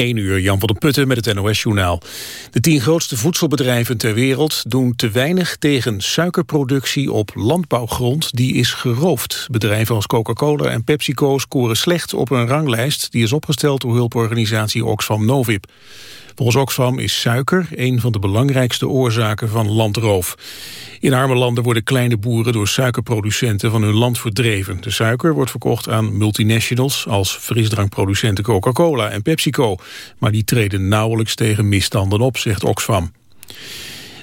1 uur, Jan van der Putten met het NOS-journaal. De tien grootste voedselbedrijven ter wereld doen te weinig tegen suikerproductie op landbouwgrond die is geroofd. Bedrijven als Coca-Cola en PepsiCo scoren slecht op een ranglijst die is opgesteld door hulporganisatie Oxfam Novib. Volgens Oxfam is suiker een van de belangrijkste oorzaken van landroof. In arme landen worden kleine boeren door suikerproducenten van hun land verdreven. De suiker wordt verkocht aan multinationals als frisdrankproducenten Coca-Cola en PepsiCo. Maar die treden nauwelijks tegen misstanden op, zegt Oxfam.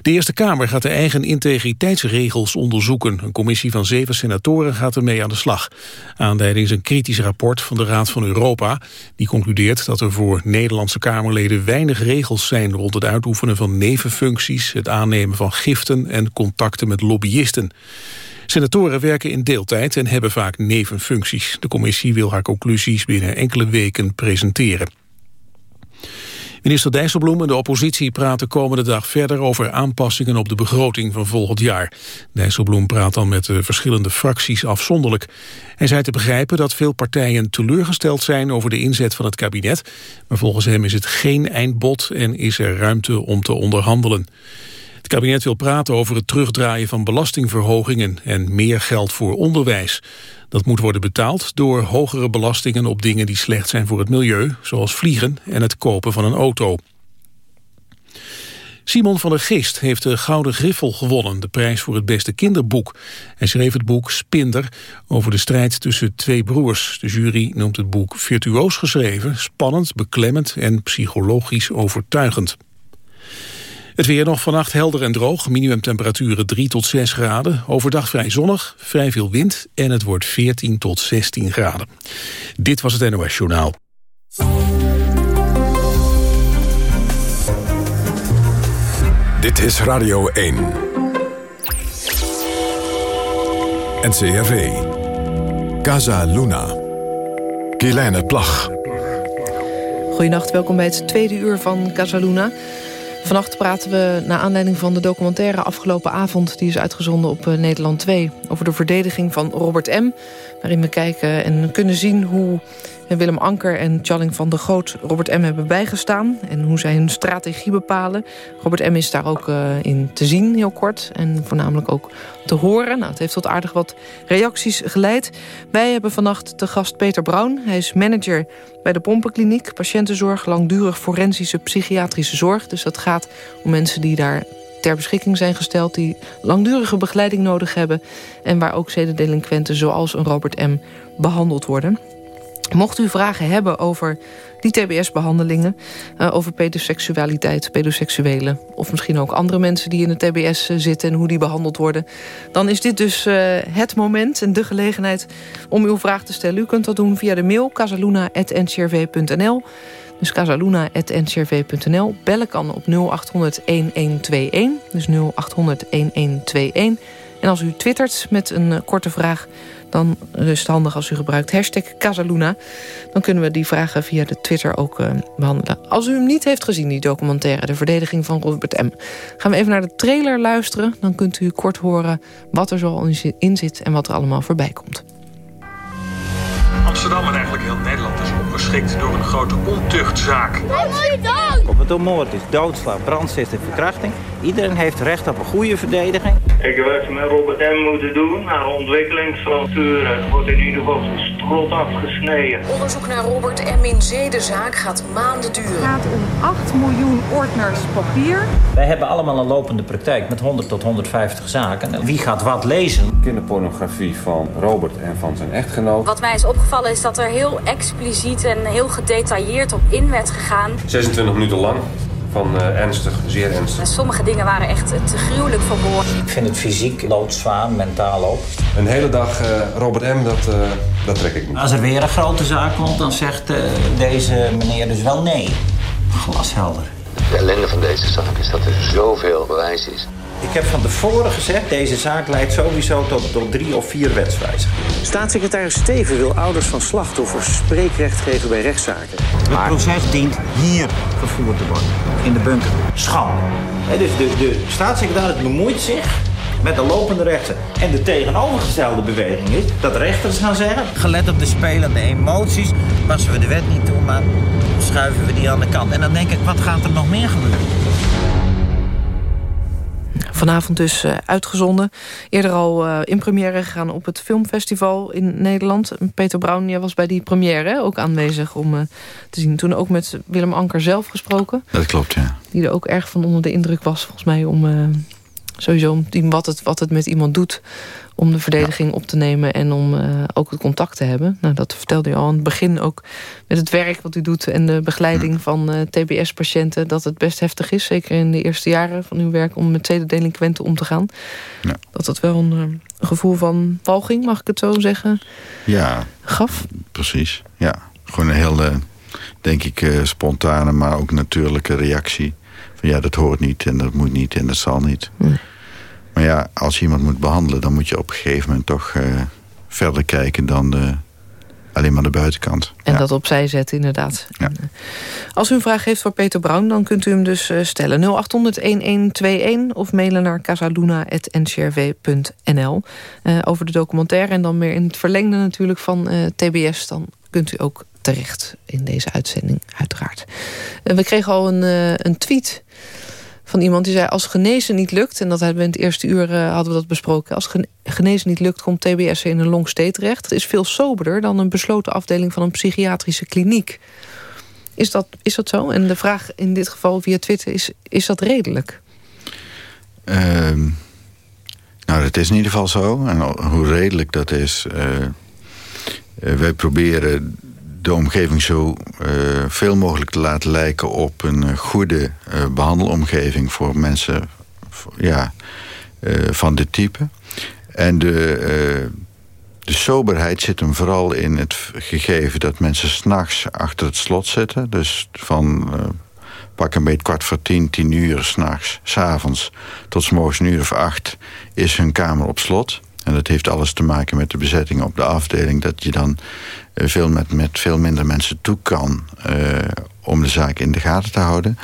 De Eerste Kamer gaat de eigen integriteitsregels onderzoeken. Een commissie van zeven senatoren gaat ermee aan de slag. Aanleiding is een kritisch rapport van de Raad van Europa. Die concludeert dat er voor Nederlandse Kamerleden weinig regels zijn... rond het uitoefenen van nevenfuncties, het aannemen van giften... en contacten met lobbyisten. Senatoren werken in deeltijd en hebben vaak nevenfuncties. De commissie wil haar conclusies binnen enkele weken presenteren. Minister Dijsselbloem en de oppositie praten komende dag verder over aanpassingen op de begroting van volgend jaar. Dijsselbloem praat dan met de verschillende fracties afzonderlijk. Hij zei te begrijpen dat veel partijen teleurgesteld zijn over de inzet van het kabinet, maar volgens hem is het geen eindbod en is er ruimte om te onderhandelen. Het kabinet wil praten over het terugdraaien van belastingverhogingen en meer geld voor onderwijs. Dat moet worden betaald door hogere belastingen op dingen die slecht zijn voor het milieu, zoals vliegen en het kopen van een auto. Simon van der Geest heeft de Gouden Griffel gewonnen, de prijs voor het beste kinderboek. Hij schreef het boek Spinder over de strijd tussen twee broers. De jury noemt het boek virtuoos geschreven, spannend, beklemmend en psychologisch overtuigend. Het weer nog vannacht helder en droog. Minimumtemperaturen 3 tot 6 graden. Overdag vrij zonnig, vrij veel wind en het wordt 14 tot 16 graden. Dit was het NOS Journaal. Dit is Radio 1. NCRV. Casa Luna. Kielijne Plag. Goedenacht, welkom bij het tweede uur van Casa Luna. Vannacht praten we naar aanleiding van de documentaire afgelopen avond... die is uitgezonden op eh, Nederland 2... over de verdediging van Robert M. Waarin we kijken en kunnen zien hoe Willem Anker en Challing van der Groot Robert M. hebben bijgestaan. En hoe zij hun strategie bepalen. Robert M. is daar ook uh, in te zien, heel kort. En voornamelijk ook te horen. Nou, het heeft tot aardig wat reacties geleid. Wij hebben vannacht te gast Peter Brown. Hij is manager bij de Pompenkliniek. Patiëntenzorg, langdurig forensische psychiatrische zorg. Dus dat gaat om mensen die daar ter beschikking zijn gesteld... die langdurige begeleiding nodig hebben... en waar ook zedendelinquenten zoals een Robert M. behandeld worden. Mocht u vragen hebben over die TBS-behandelingen... Uh, over pedoseksualiteit, pedoseksuelen... of misschien ook andere mensen die in de TBS uh, zitten... en hoe die behandeld worden... dan is dit dus uh, het moment en de gelegenheid om uw vraag te stellen. U kunt dat doen via de mail casaluna.ncrv.nl. Dus casaluna.ncrv.nl. Bellen kan op 0800-1121. Dus 0800-1121. En als u twittert met een korte vraag dan is het handig als u gebruikt hashtag Casaluna. Dan kunnen we die vragen via de Twitter ook uh, behandelen. Als u hem niet heeft gezien, die documentaire... De verdediging van Robert M. Gaan we even naar de trailer luisteren. Dan kunt u kort horen wat er zo in zit... en wat er allemaal voorbij komt. Amsterdam en eigenlijk heel Nederland is opgeschikt door een grote ontuchtzaak. Op het moord is doodslag, brandsticht en verkrachting. Iedereen heeft recht op een goede verdediging. Ik heb wat met Robert M. moeten doen. Naar ontwikkelingsfracturen wordt in ieder geval zijn strot afgesneden. Onderzoek naar Robert M. in zedenzaak gaat maanden duren. Het gaat om 8 miljoen ordners papier. Wij hebben allemaal een lopende praktijk met 100 tot 150 zaken. Wie gaat wat lezen? Kinderpornografie van Robert en van zijn echtgenoot. Wat mij is opgevallen is dat er heel expliciet en heel gedetailleerd op in werd gegaan. 26 minuten lang. Van uh, ernstig, zeer ernstig. En sommige dingen waren echt te gruwelijk voor woorden. Ik vind het fysiek loodzwaar, mentaal ook. Een hele dag uh, Robert M., dat, uh, dat trek ik niet. Als er weer een grote zaak komt, dan zegt deze meneer dus wel nee. Glashelder. De ellende van deze zaak is dat er zoveel bewijs is. Ik heb van tevoren gezegd, deze zaak leidt sowieso tot, tot drie of vier wetswijzigingen. Staatssecretaris Steven wil ouders van slachtoffers spreekrecht geven bij rechtszaken. Het proces dient hier gevoerd te worden, in de bunker. Schande. dus de, de staatssecretaris bemoeit zich met de lopende rechter en de tegenovergestelde beweging is... dat rechters gaan zeggen... gelet op de spelende emoties, passen we de wet niet toe... maar schuiven we die aan de kant. En dan denk ik, wat gaat er nog meer gebeuren? Vanavond dus uh, uitgezonden. Eerder al uh, in première gegaan op het filmfestival in Nederland. Peter Brown jij was bij die première ook aanwezig om uh, te zien. Toen ook met Willem Anker zelf gesproken. Dat klopt, ja. Die er ook erg van onder de indruk was volgens mij om sowieso om wat het, wat het met iemand doet om de verdediging op te nemen en om uh, ook het contact te hebben. Nou, dat vertelde u al aan het begin ook met het werk wat u doet... en de begeleiding van uh, TBS-patiënten... dat het best heftig is, zeker in de eerste jaren van uw werk... om met zedendelinquenten om te gaan. Ja. Dat het wel een, een gevoel van walging, mag ik het zo zeggen, ja, gaf? Precies, ja. Gewoon een hele, denk ik, spontane... maar ook natuurlijke reactie. Van ja, dat hoort niet en dat moet niet en dat zal niet. Nee. Maar ja, als je iemand moet behandelen... dan moet je op een gegeven moment toch uh, verder kijken dan de, alleen maar de buitenkant. En ja. dat opzij zetten, inderdaad. Ja. Als u een vraag heeft voor Peter Brown, dan kunt u hem dus uh, stellen. 0800-1121 of mailen naar casaluna.ncrv.nl uh, over de documentaire. En dan meer in het verlengde natuurlijk van uh, TBS. Dan kunt u ook terecht in deze uitzending, uiteraard. we kregen al een, een tweet van iemand die zei... als genezen niet lukt, en dat hebben we in het eerste uur uh, hadden we dat besproken... als genezen niet lukt, komt TBS in een long terecht. Het is veel soberder dan een besloten afdeling van een psychiatrische kliniek. Is dat, is dat zo? En de vraag in dit geval via Twitter is, is dat redelijk? Uh, nou, dat is in ieder geval zo. En hoe redelijk dat is... Uh, uh, wij proberen de omgeving zo uh, veel mogelijk te laten lijken op een uh, goede uh, behandelomgeving voor mensen ja, van dit type. En de, de soberheid zit hem vooral in het gegeven dat mensen s'nachts achter het slot zitten. Dus van pak een beetje kwart voor tien, tien uur s'nachts, s'avonds tot s een uur of acht is hun kamer op slot. En dat heeft alles te maken met de bezetting op de afdeling. Dat je dan uh, veel met, met veel minder mensen toe kan uh, om de zaak in de gaten te houden.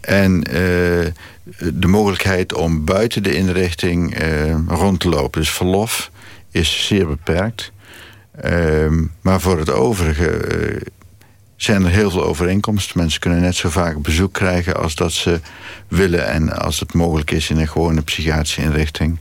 En uh, de mogelijkheid om buiten de inrichting rond te lopen. Dus verlof is zeer beperkt. Ehm, maar voor het overige zijn er heel veel overeenkomsten. Mensen kunnen net zo vaak bezoek krijgen als dat ze willen... en als het mogelijk is in een gewone psychiatrische inrichting.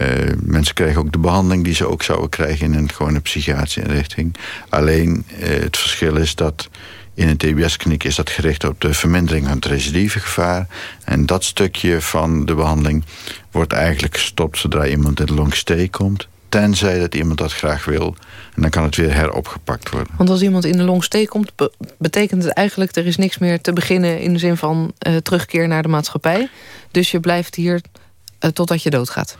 Uh, mensen krijgen ook de behandeling die ze ook zouden krijgen... in een gewone psychiatrische inrichting. Alleen uh, het verschil is dat in een TBS-kliniek... is dat gericht op de vermindering van het recidivegevaar. En dat stukje van de behandeling wordt eigenlijk gestopt... zodra iemand in de long stay komt. Tenzij dat iemand dat graag wil... En dan kan het weer heropgepakt worden. Want als iemand in de long stay komt... Be betekent het eigenlijk... er is niks meer te beginnen in de zin van uh, terugkeer naar de maatschappij. Dus je blijft hier totdat je doodgaat.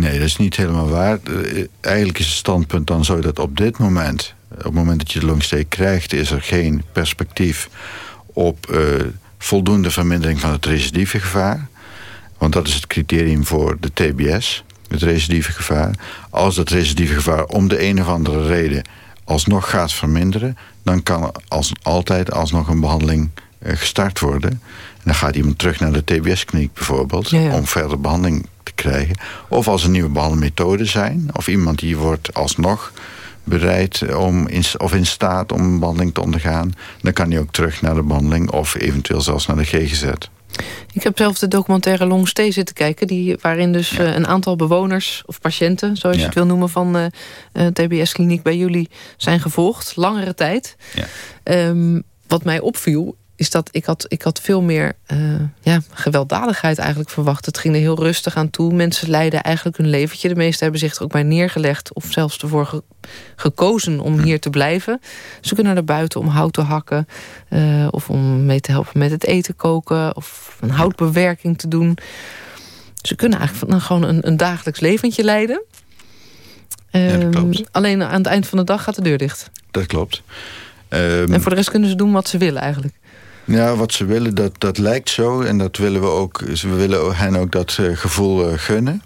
Nee, dat is niet helemaal waar. Uh, eigenlijk is het standpunt dan zo dat op dit moment... op het moment dat je de long stay krijgt... is er geen perspectief op voldoende vermindering van het recidivegevaar. Want dat is het criterium voor de TBS het recidivegevaar. Als dat recidivegevaar om de een of andere reden alsnog gaat verminderen... dan kan als altijd alsnog een behandeling gestart worden. En dan gaat iemand terug naar de TBS-kliniek bijvoorbeeld... Ja, ja. om verder behandeling te krijgen. Of als er nieuwe behandelmethoden zijn... of iemand die wordt alsnog bereid om in, of in staat om een behandeling te ondergaan... dan kan hij ook terug naar de behandeling... of eventueel zelfs naar de GGZ. Ik heb zelf de documentaire Long Stay zitten kijken... Die, waarin dus ja. uh, een aantal bewoners of patiënten... zoals ja. je het wil noemen van de uh, uh, TBS-kliniek bij jullie... zijn gevolgd, langere tijd. Ja. Um, wat mij opviel is dat ik had, ik had veel meer uh, ja, gewelddadigheid eigenlijk verwacht. Het ging er heel rustig aan toe. Mensen leiden eigenlijk hun leventje. De meesten hebben zich er ook bij neergelegd... of zelfs ervoor ge gekozen om hier te blijven. Ze kunnen naar buiten om hout te hakken... Uh, of om mee te helpen met het eten koken... of een houtbewerking te doen. Ze kunnen eigenlijk nou, gewoon een, een dagelijks leventje leiden. Um, ja, alleen aan het eind van de dag gaat de deur dicht. Dat klopt. Um, en voor de rest kunnen ze doen wat ze willen eigenlijk. Ja, wat ze willen, dat, dat lijkt zo. En dat willen we ook. We willen hen ook dat uh, gevoel uh, gunnen.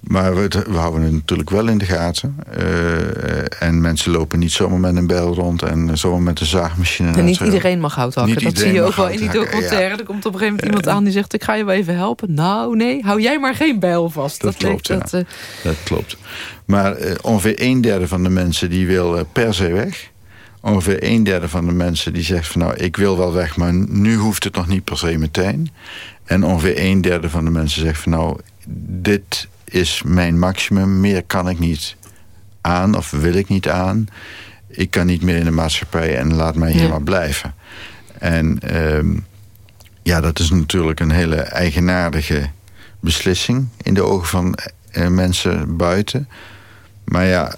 Maar we, we, houden het natuurlijk wel in de gaten. Uh, en mensen lopen niet zomaar met een bel rond en zomaar met een zaagmachine. En niet iedereen mag hout hakken. Dat zie je ook wel in die documentaire. Ja. Er komt op een gegeven moment iemand aan die zegt... ik ga je wel even helpen. Nou, nee, hou jij maar geen bijl vast. Dat, dat klopt, dat, uh... dat klopt. Maar uh, ongeveer een derde van de mensen die wil per se weg. Ongeveer een derde van de mensen die zegt van... nou, ik wil wel weg, maar nu hoeft het nog niet per se meteen. En ongeveer een derde van de mensen zegt van... nou, dit is mijn maximum. Meer kan ik niet aan of wil ik niet aan. Ik kan niet meer in de maatschappij en laat mij hier maar blijven. En um, ja, dat is natuurlijk een hele eigenaardige beslissing... in de ogen van uh, mensen buiten. Maar ja,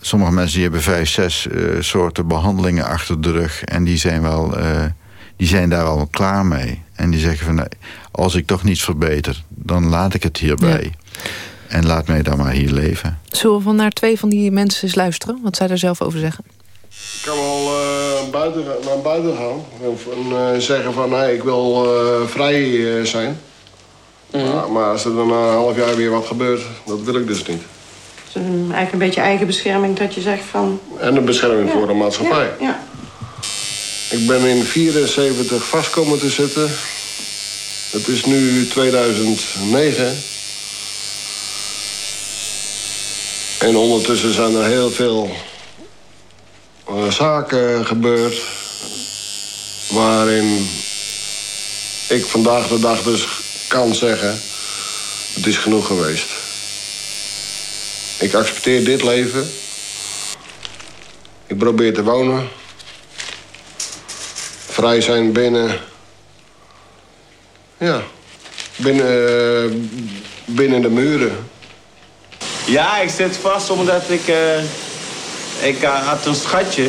sommige mensen die hebben vijf, zes uh, soorten behandelingen achter de rug... en die zijn, wel, uh, die zijn daar al klaar mee. En die zeggen van, als ik toch niets verbeter... dan laat ik het hierbij. Ja. En laat mij dan maar hier leven. Zullen we van naar twee van die mensen eens luisteren? Wat zij er zelf over zeggen? Ik kan wel uh, buiten, naar buiten gaan. En uh, zeggen van, nee, ik wil uh, vrij zijn. Mm. Maar, maar, als er dan na een half jaar weer wat gebeurt, dat wil ik dus niet. Het is een, eigenlijk een beetje eigen bescherming dat je zegt van... En een bescherming ja. voor de maatschappij. Ja. ja. Ik ben in 74 vast komen te zitten. Het is nu 2009. En ondertussen zijn er heel veel uh, zaken gebeurd... waarin ik vandaag de dag dus kan zeggen... het is genoeg geweest. Ik accepteer dit leven. Ik probeer te wonen. Vrij zijn binnen... Ja, binnen, binnen de muren. Ja, ik zit vast omdat ik... Uh, ik uh, had een schatje.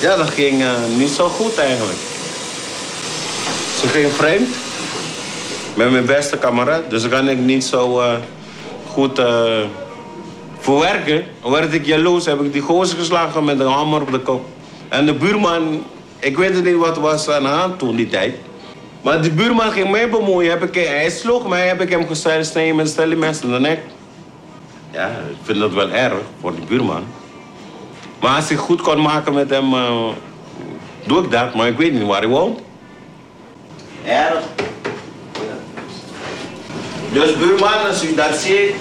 Ja, dat ging uh, niet zo goed eigenlijk. Ze ging vreemd. Met mijn beste kameraad. Dus dan kan ik niet zo goed verwerken. Dan werd ik jaloers. Heb ik die gozer geslagen met een hamer op de kop. En de buurman... Ik weet niet wat was aan de hand toen die tijd. Maar de buurman ging mij bemoeien. Heb ik, hij sloeg mij, heb ik hem gezegd, snijden met stel mensen in de nek. Ja, ik vind dat wel erg voor die buurman. Maar als ik goed kon maken met hem, uh, doe ik dat. Maar ik weet niet waar hij woont. Erg. Dus buurman, als u dat ziet,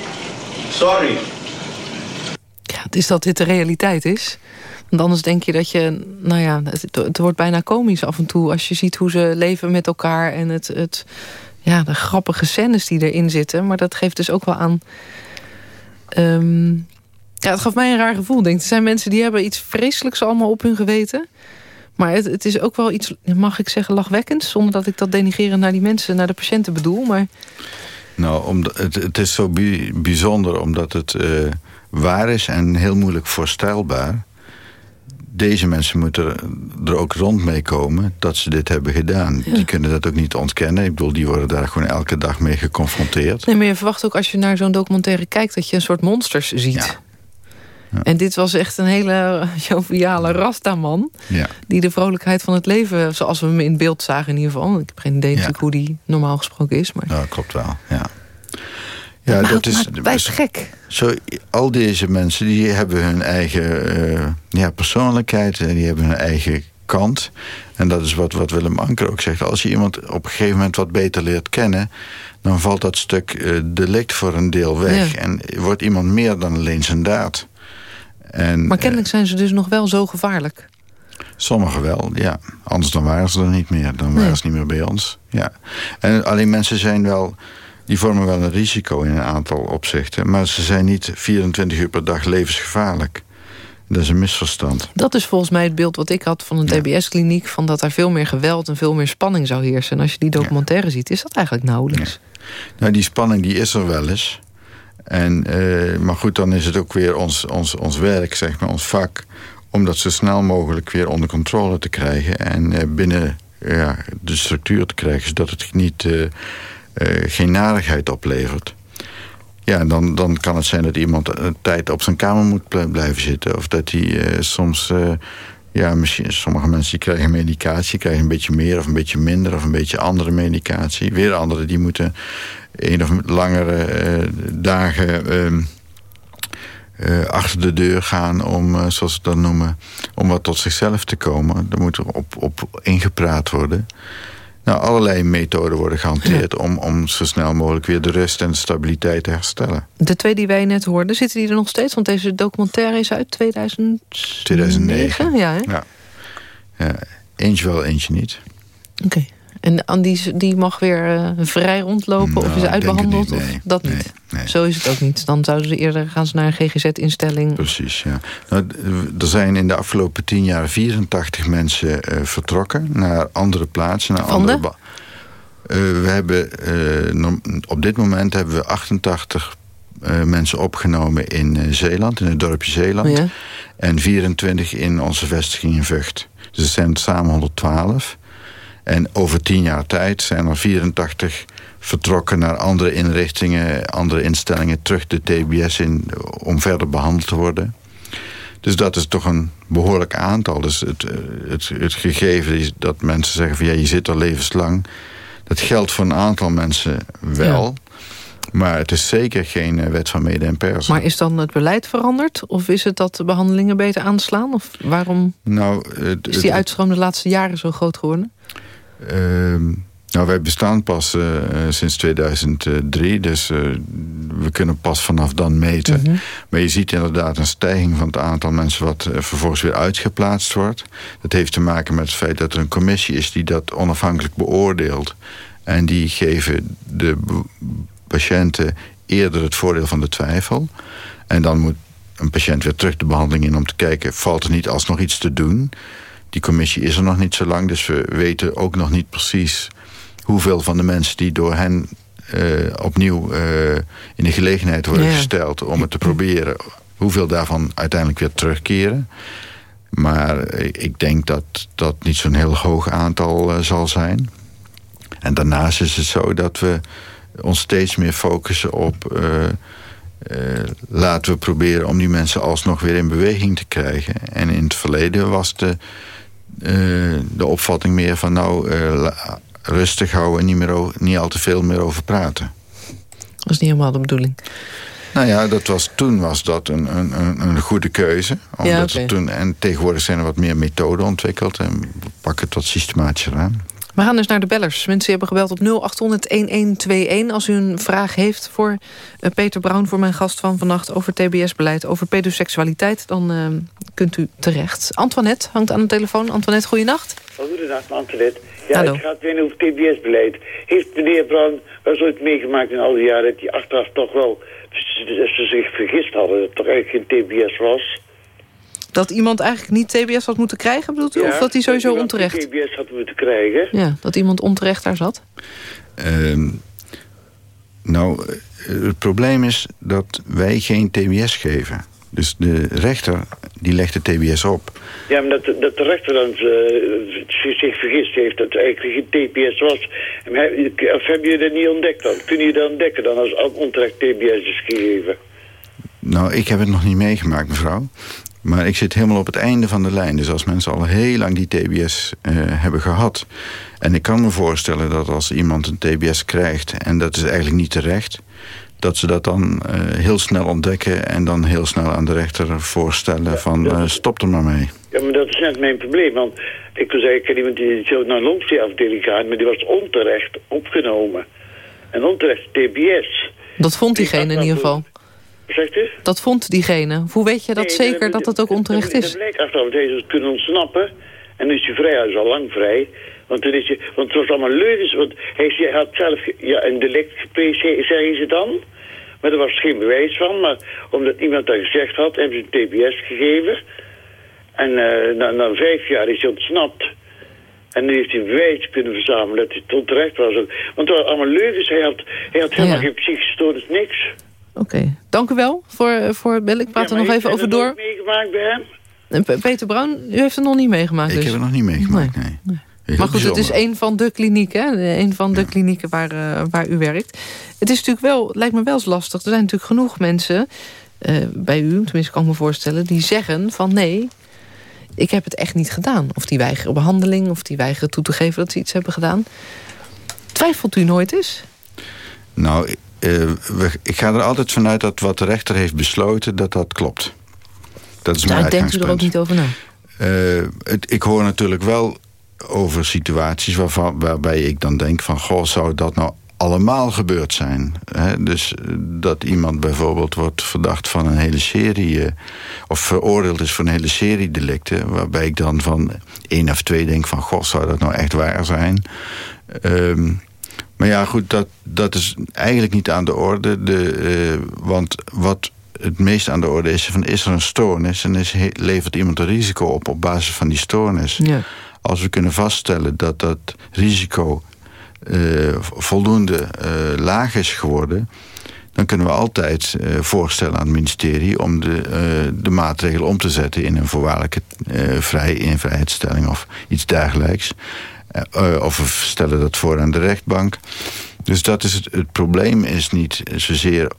sorry. Is dat dit de realiteit is. Want anders denk je dat je, nou ja, het, wordt bijna komisch af en toe... als je ziet hoe ze leven met elkaar en het, het, ja, de grappige scènes die erin zitten. Maar dat geeft dus ook wel aan Um, ja, het gaf mij een raar gevoel. Denk. Er zijn mensen die hebben iets vreselijks allemaal op hun geweten. Maar het, het is ook wel iets, mag ik zeggen, lachwekkends. Zonder dat ik dat denigreren naar die mensen, naar de patiënten bedoel. Maar... Nou, omdat, het, het is zo bijzonder omdat het uh, waar is en heel moeilijk voorstelbaar deze mensen moeten er ook rond mee komen dat ze dit hebben gedaan. Die kunnen dat ook niet ontkennen. Ik bedoel, die worden daar gewoon elke dag mee geconfronteerd. Nee, maar je verwacht ook als je naar zo'n documentaire kijkt... dat je een soort monsters ziet. Ja. Ja. En dit was echt een hele joviale rastaman... Ja. die de vrolijkheid van het leven, zoals we hem in beeld zagen in ieder geval... ik heb geen idee natuurlijk hoe die normaal gesproken is. Maar... Ja, klopt wel, ja. Ja, dat is gek. Zo, al deze mensen die hebben hun eigen uh, ja, persoonlijkheid en die hebben hun eigen kant. En dat is wat, wat Willem Anker ook zegt. Als je iemand op een gegeven moment wat beter leert kennen, dan valt dat stuk uh, delict voor een deel weg. Ja. En wordt iemand meer dan alleen zijn daad. En, maar kennelijk zijn ze dus nog wel zo gevaarlijk. Sommigen wel, ja. Anders dan waren ze er niet meer. Dan waren nee. ze niet meer bij ons. Ja. En alleen mensen zijn wel die vormen wel een risico in een aantal opzichten. Maar ze zijn niet 24 uur per dag levensgevaarlijk. Dat is een misverstand. Dat is volgens mij het beeld wat ik had van een TBS-kliniek... van dat er veel meer geweld en veel meer spanning zou heersen. En als je die documentaire ja. ziet, is dat eigenlijk nauwelijks. Ja. Nou, die spanning die is er wel eens. En, uh, maar goed, dan is het ook weer ons, ons, ons werk, zeg maar, ons vak... om dat zo snel mogelijk weer onder controle te krijgen... en uh, binnen ja, de structuur te krijgen... zodat het niet... Uh, geen narigheid oplevert. Ja, dan, dan kan het zijn dat iemand een tijd op zijn kamer moet blijven zitten. Of dat hij uh, soms uh, Ja, misschien, sommige mensen die krijgen medicatie, krijgen een beetje meer of een beetje minder of een beetje andere medicatie. Weer anderen die moeten een of langere dagen uh, achter de deur gaan om, zoals ze dat noemen, om wat tot zichzelf te komen. Daar moet er op, op ingepraat worden. Nou, allerlei methoden worden gehanteerd om, om zo snel mogelijk weer de rust en de stabiliteit te herstellen. De twee die wij net hoorden, zitten die er nog steeds? Want deze documentaire is uit 2009. 2009. Ja, hè? ja. ja. Eentje wel, eentje niet. Oké. En die, die mag weer uh, vrij rondlopen nou, of is uitbehandeld? Niet, nee, of dat nee, niet? Nee. Zo is het ook niet. Dan zouden ze eerder gaan ze naar een GGZ-instelling. Precies, ja. Nou, er zijn in de afgelopen tien jaar 84 mensen uh, vertrokken naar andere plaatsen. Naar Van andere de? Uh, we hebben, op dit moment hebben we 88 mensen opgenomen in Zeeland, in het dorpje Zeeland. Oh ja? En 24 in onze vestiging in Vught. Dus het zijn samen 112. En over tien jaar tijd zijn er 84 vertrokken naar andere inrichtingen, andere instellingen, terug de TBS in om verder behandeld te worden. Dus dat is toch een behoorlijk aantal. Dus het, het, het gegeven is dat mensen zeggen van ja, je zit er levenslang. Dat geldt voor een aantal mensen wel. Ja. Maar het is zeker geen wet van mede en pers. Maar is dan het beleid veranderd? Of is het dat de behandelingen beter aanslaan? Of waarom nou, het, is die uitstroom de laatste jaren zo groot geworden? Uh, nou, wij bestaan pas uh, sinds 2003, dus uh, we kunnen pas vanaf dan meten. Mhm. Mm -hmm. Maar je ziet inderdaad een stijging van het aantal mensen wat uh, vervolgens weer uitgeplaatst wordt. Dat heeft te maken met het feit dat er een commissie is die dat onafhankelijk beoordeelt. En die geven de patiënten eerder het voordeel van de twijfel. En dan moet een patiënt weer terug de behandeling in om te kijken... valt er niet alsnog iets te doen? Die commissie is er nog niet zo lang, dus we weten ook nog niet precies... hoeveel van de mensen die door hen uh, opnieuw uh, in de gelegenheid worden Ja. gesteld... om het te proberen, hoeveel daarvan uiteindelijk weer terugkeren. Maar ik denk dat dat niet zo'n heel hoog aantal uh, zal zijn. En daarnaast is het zo dat we ons steeds meer focussen op... Laten we proberen om die mensen alsnog weer in beweging te krijgen. En in het verleden was de, de opvatting meer van... nou, rustig houden en niet, meer niet al te veel meer over praten. Dat is niet helemaal de bedoeling. Nou ja, dat was, toen was dat een, een, een goede keuze. Omdat Ja, toen, en tegenwoordig zijn er wat meer methoden ontwikkeld... en we pakken het wat systematischer aan. We gaan dus naar de bellers. Mensen die hebben gebeld op 0800-1121. Als u een vraag heeft voor uh, Peter Brown, voor mijn gast van vannacht... over TBS-beleid, over pedoseksualiteit, dan uh, kunt u terecht. Antoinette hangt aan de telefoon. Antoinette, goeienacht. Goedendag, Antoinette. Ja, Hallo. ik ga het weer over TBS-beleid. Heeft meneer Brown wel zoiets meegemaakt in al die jaren... dat hij achteraf toch wel ze zich vergist hadden... dat het toch eigenlijk geen TBS was? Dat iemand eigenlijk niet TBS had moeten krijgen, bedoelt u? Ja, of dat hij sowieso onterecht... TBS had moeten krijgen? Ja, dat iemand onterecht daar zat? Uh, nou, het probleem is dat wij geen TBS geven. Dus de rechter die legt de TBS op. Ja, maar dat, dat de rechter dan uh, zich vergist heeft dat het eigenlijk geen TBS was. Of heb je dat niet ontdekt dan? Kun je dat ontdekken dan als onterecht TBS is gegeven? Nou, ik heb het nog niet meegemaakt, mevrouw. Maar ik zit helemaal op het einde van de lijn. Dus als mensen al heel lang die TBS uh, hebben gehad... en ik kan me voorstellen dat als iemand een TBS krijgt... en dat is eigenlijk niet terecht... dat ze dat dan uh, heel snel ontdekken... en dan heel snel aan de rechter voorstellen van uh, stop er maar mee. Ja, maar dat is net mijn probleem. Want ik wil zeggen, ik ken iemand die zo naar een longstee-afdeling gaat... maar die was onterecht opgenomen. En onterecht TBS. Dat vond diegene in ieder geval. Zegt u? Dat vond diegene. Hoe weet je dat nee, zeker dat, dat dat ook onterecht is? Bleek achteraf dat hij het kunnen ontsnappen. En nu is hij vrij, hij is al lang vrij. Want, toen is hij, want het was allemaal leugens. Want hij had zelf ja, een delict gepleegd, zeggen ze dan. Maar er was geen bewijs van. Maar omdat iemand dat gezegd had, hebben ze een TBS gegeven. En uh, na, na vijf jaar is hij ontsnapt. En nu heeft hij bewijs kunnen verzamelen dat hij onterecht was. Want het waren allemaal leugens. Hij had, hij had helemaal Ja. geen psychische stoornis, niks. Oké, dank u wel voor, voor het bellen. Ik praat Ja, er nog even over door. meegemaakt bij Peter Brown, u heeft het nog niet meegemaakt Ik dus? heb het nog niet meegemaakt, nee. Maar goed, het is een van de klinieken, hè? een van de klinieken waar, uh, waar u werkt. Het is natuurlijk wel, lijkt me wel eens lastig. Er zijn natuurlijk genoeg mensen uh, bij u, tenminste kan ik me voorstellen... die zeggen van nee, ik heb het echt niet gedaan. Of die weigeren behandeling, of die weigeren toe te geven dat ze iets hebben gedaan. Twijfelt u nooit eens? Nou, uh, ik ga er altijd vanuit dat wat de rechter heeft besloten, dat dat klopt. Dat is Daar denkt u er ook niet over na? Het, ik hoor natuurlijk wel over situaties waarvan, waarbij ik dan denk van... goh, zou dat nou allemaal gebeurd zijn. Hè? Dus eh, dat iemand bijvoorbeeld wordt verdacht van een hele serie... Eh, of veroordeeld is voor een hele serie delicten... waarbij ik dan van één of twee denk van... goh, zou dat nou echt waar zijn? Um, maar ja, goed, dat, dat is eigenlijk niet aan de orde. De, uh, want wat het meest aan de orde is... Van, is er een stoornis en is, levert iemand een risico op... op basis van die stoornis. Ja. Als we kunnen vaststellen dat dat risico uh, voldoende uh, laag is geworden... dan kunnen we altijd uh, voorstellen aan het ministerie... om de, de maatregelen om te zetten in een voorwaardelijke vrij invrijheidstelling... of iets dergelijks. Of we stellen dat voor aan de rechtbank. Dus dat is het, het probleem is niet zozeer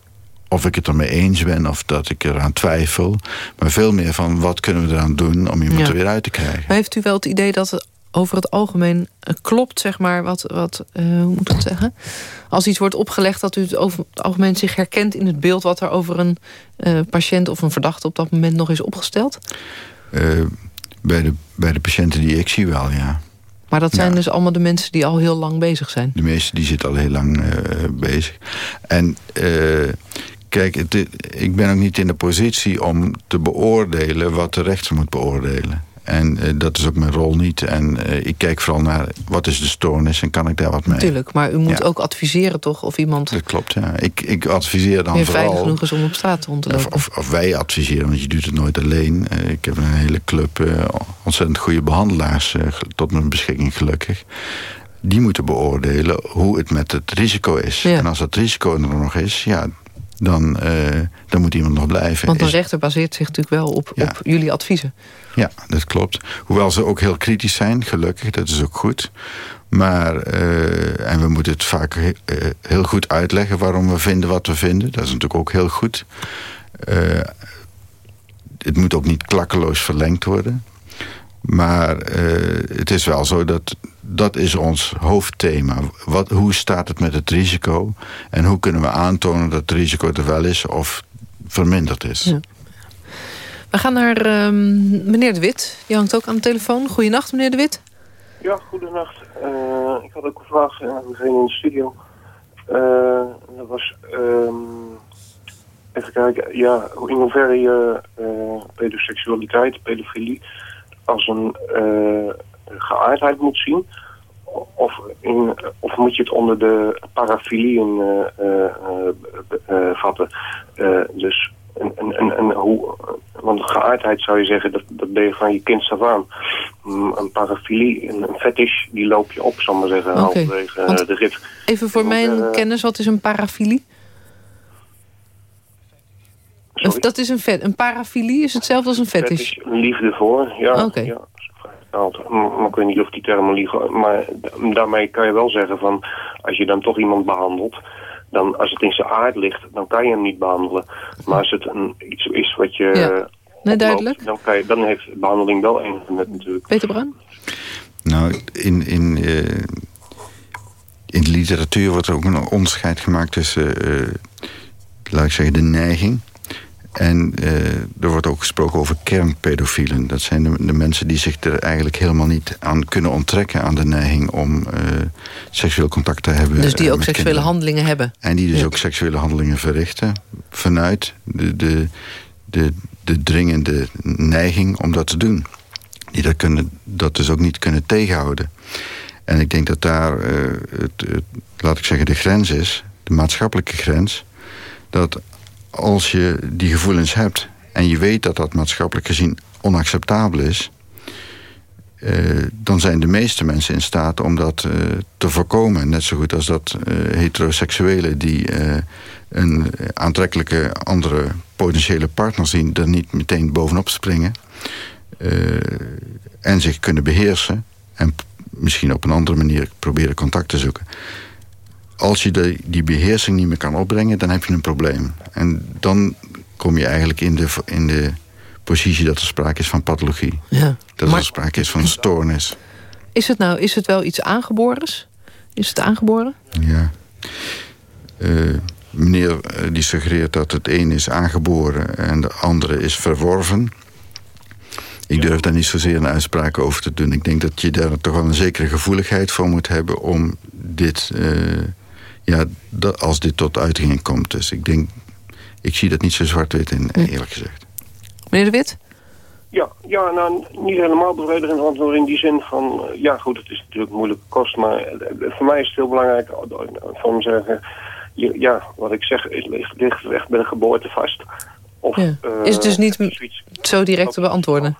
of ik het ermee eens ben of dat ik eraan twijfel. Maar veel meer van wat kunnen we eraan doen om iemand ja. er weer uit te krijgen. Maar heeft u wel het idee dat het over het algemeen uh, klopt, zeg maar, wat, wat uh, hoe moet ik het zeggen? Als iets wordt opgelegd dat u het over het algemeen zich herkent in het beeld... wat er over een uh, patiënt of een verdachte op dat moment nog is opgesteld? bij, de, bij de patiënten die ik zie wel, ja. Maar dat zijn ja. dus allemaal de mensen die al heel lang bezig zijn? De meeste die zitten al heel lang bezig. En kijk, het, ik ben ook niet in de positie om te beoordelen... wat de rechter moet beoordelen. En uh, dat is ook mijn rol niet. En uh, ik kijk vooral naar wat is de stoornis en kan ik daar wat mee. Natuurlijk, maar u moet ja. ook adviseren toch? Of iemand... Dat klopt, ja. Ik, ik adviseer dan meer vooral... veilig genoeg is om op straat rond te lopen. Of, of, of, wij adviseren, want je doet het nooit alleen. Uh, ik heb een hele club ontzettend goede behandelaars tot mijn beschikking gelukkig. Die moeten beoordelen hoe het met het risico is. Ja. En als dat risico er nog is, ja, dan, dan moet iemand nog blijven. Want een rechter baseert zich natuurlijk wel op, ja. op jullie adviezen. Ja, dat klopt. Hoewel ze ook heel kritisch zijn, gelukkig, dat is ook goed. Maar, uh, en we moeten het vaak uh, heel goed uitleggen waarom we vinden wat we vinden. Dat is natuurlijk ook heel goed. Het moet ook niet klakkeloos verlengd worden. Maar het is wel zo dat dat is ons hoofdthema. Wat, hoe staat het met het risico? En hoe kunnen we aantonen dat het risico er wel is of verminderd is? Ja. We gaan naar uh, meneer De Wit. Die hangt ook aan de telefoon. Goedenacht, meneer De Wit. Ja, goedenacht. Uh, ik had ook een vraag aan degene in de studio. Uh, dat was... Um, even kijken. Ja, in hoeverre je uh, pedoseksualiteit, pedofilie... als een geaardheid moet zien... Of, in, of moet je het onder de parafilieën vatten? dus en, en, en, en hoe, want geaardheid zou je zeggen, dat, dat ben je van je kind af aan. Een parafilie, een, een fetish, die loop je op, zal maar zeggen, okay. halverwege de rit. Even voor mijn uh, kennis, wat is een parafilie? Sorry? Dat is een vet. Een parafilie is hetzelfde als een fetish? Fetish, een liefde voor, ja. Oké. Okay. Ja. Maar ik weet niet of die termen liegen. Maar daarmee kan je wel zeggen van... als je dan toch iemand behandelt dan als het in zijn aard ligt, dan kan je hem niet behandelen. Maar als het een, iets is wat je... Ja. Nee, duidelijk. Dan, kan je, dan heeft de behandeling wel enige met natuurlijk. Peter Bruin? Nou, in, in, uh, in de literatuur wordt er ook een onderscheid gemaakt tussen, uh, laat ik zeggen, de neiging en uh, er wordt ook gesproken over kernpedofielen. Dat zijn de, de, mensen die zich er eigenlijk helemaal niet aan kunnen onttrekken... aan de neiging om uh, seksueel contact te hebben. Dus die uh, ook seksuele kinderen. handelingen hebben. En die dus ja. ook seksuele handelingen verrichten. Vanuit de, de, de, de dringende neiging om dat te doen. Die dat, kunnen, dat dus ook niet kunnen tegenhouden. En ik denk dat daar, het, het, laat ik zeggen, de grens is. De maatschappelijke grens. Dat als je die gevoelens hebt en je weet dat dat maatschappelijk gezien onacceptabel is... Uh, dan zijn de meeste mensen in staat om dat uh, te voorkomen. Net zo goed als dat uh, heteroseksuelen die een aantrekkelijke andere potentiële partner zien... er niet meteen bovenop springen en zich kunnen beheersen... en misschien op een andere manier proberen contact te zoeken als je de, die beheersing niet meer kan opbrengen, dan heb je een probleem. En dan kom je eigenlijk in de, in de positie dat er sprake is van pathologie. Ja. Dat er sprake is van stoornis. Is het nou is het wel iets aangeborens? Is het aangeboren? Ja. Uh, meneer die suggereert dat het een is aangeboren en de andere is verworven. Ik durf daar niet zozeer een uitspraak over te doen. Ik denk dat je daar toch wel een zekere gevoeligheid voor moet hebben... om dit, uh, ja, dat, als dit tot uiting komt. Dus ik denk, ik zie dat niet zo zwart-wit in, eerlijk gezegd. Meneer De Wit? Ja, ja nou, niet helemaal bevredigend antwoord in die zin van... ja, goed, het is natuurlijk moeilijke kost, maar voor mij is het heel belangrijk van zeggen... ja, wat ik zeg, is, ligt, ligt echt bij de geboorte vast. Of, ja. is het dus niet zo direct te beantwoorden?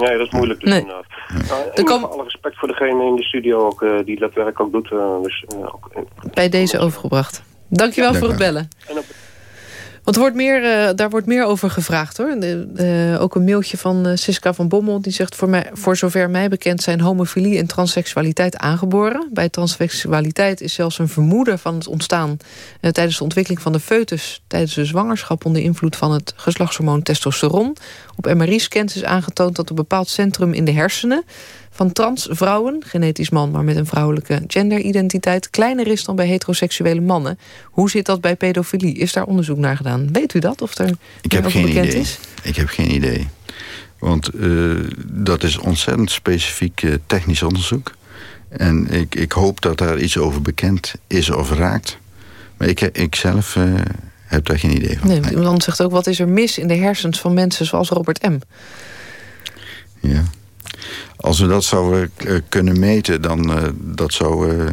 Nee, dat is moeilijk dus nee. inderdaad. Nou, kom... alle respect voor degene in de studio ook, uh, die dat werk ook doet. Uh, dus, uh, ook, Bij deze overgebracht. Dankjewel ja, voor het bellen. En op... Want wordt meer, uh, daar wordt meer over gevraagd hoor. Ook een mailtje van uh, Siska van Bommel. Die zegt, voor, mij, voor zover mij bekend zijn homofilie en transseksualiteit aangeboren. Bij transseksualiteit is zelfs een vermoeden van het ontstaan... tijdens de ontwikkeling van de foetus... tijdens de zwangerschap onder invloed van het geslachtshormoon testosteron. Op MRI-scans is aangetoond dat een bepaald centrum in de hersenen van transvrouwen, genetisch man... maar met een vrouwelijke genderidentiteit... kleiner is dan bij heteroseksuele mannen. Hoe zit dat bij pedofilie? Is daar onderzoek naar gedaan? Weet u dat? Of er Ik heb geen idee. Is? Ik heb geen idee. Want uh, dat is ontzettend specifiek uh, technisch onderzoek. En ik, ik hoop dat daar iets over bekend is of raakt. Maar ik, ik zelf uh, heb daar geen idee van. Nee, iemand zegt ook, wat is er mis in de hersens van mensen zoals Robert M.? Ja. Als we dat zouden uh, kunnen meten, dan uh, dat zou uh,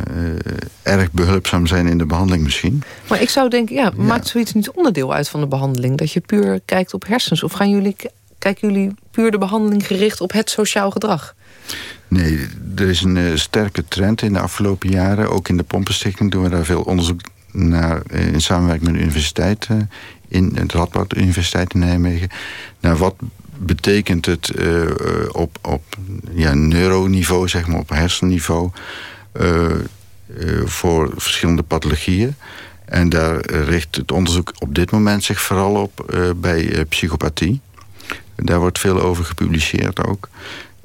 erg behulpzaam zijn in de behandeling misschien. Maar ik zou denken, ja, maakt zoiets niet onderdeel uit van de behandeling? Dat je puur kijkt op hersens? Of gaan jullie, kijken jullie puur de behandeling gericht op het sociaal gedrag? Nee, er is een sterke trend in de afgelopen jaren. Ook in de Pompenstichting doen we daar veel onderzoek naar... in samenwerking met de universiteit... in de Radboud Universiteit in Nijmegen... naar wat betekent het uh, op, op ja, neuroniveau, zeg maar, op hersenniveau... Uh, voor verschillende pathologieën. En daar richt het onderzoek op dit moment zich vooral op bij psychopathie. Daar wordt veel over gepubliceerd ook.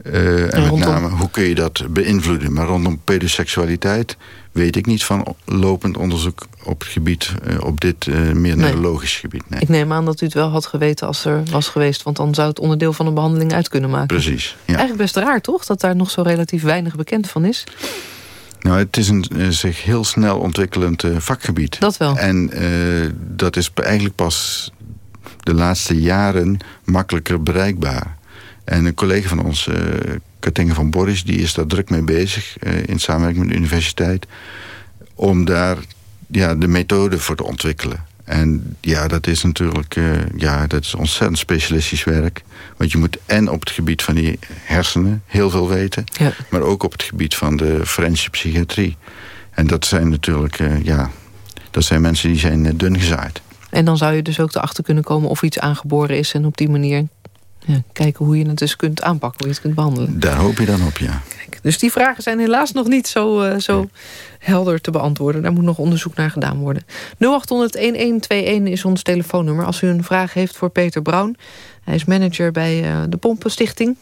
En met name, hoe kun je dat beïnvloeden? Maar rondom pedoseksualiteit weet ik niet van lopend onderzoek op het gebied, uh, op dit uh, meer neurologisch gebied. Nee. Ik neem aan dat u het wel had geweten als er was geweest, want dan zou het onderdeel van een behandeling uit kunnen maken. Precies. Ja. Eigenlijk best raar, toch? Dat daar nog zo relatief weinig bekend van is. Nou, het is een uh, zich heel snel ontwikkelend vakgebied. Dat wel. En dat is eigenlijk pas de laatste jaren makkelijker bereikbaar. En een collega van ons, Katingen van Boris, die is daar druk mee bezig... Uh, in samenwerking met de universiteit... om daar ja, de methode voor te ontwikkelen. En ja, dat is natuurlijk uh, ja, dat is ontzettend specialistisch werk. Want je moet en op het gebied van die hersenen heel veel weten... Ja. maar ook op het gebied van de forensische psychiatrie. En dat zijn natuurlijk, uh, ja, dat zijn mensen die zijn dun gezaaid. En dan zou je dus ook erachter kunnen komen of iets aangeboren is... en op die manier ja, kijken hoe je het dus kunt aanpakken, hoe je het kunt behandelen. Daar hoop je dan op, ja. Kijk, dus die vragen zijn helaas nog niet zo, uh, zo helder te beantwoorden. Daar moet nog onderzoek naar gedaan worden. 0800-1121 is ons telefoonnummer. Als u een vraag heeft voor Peter Brown. Hij is manager bij uh, de Pompenstichting.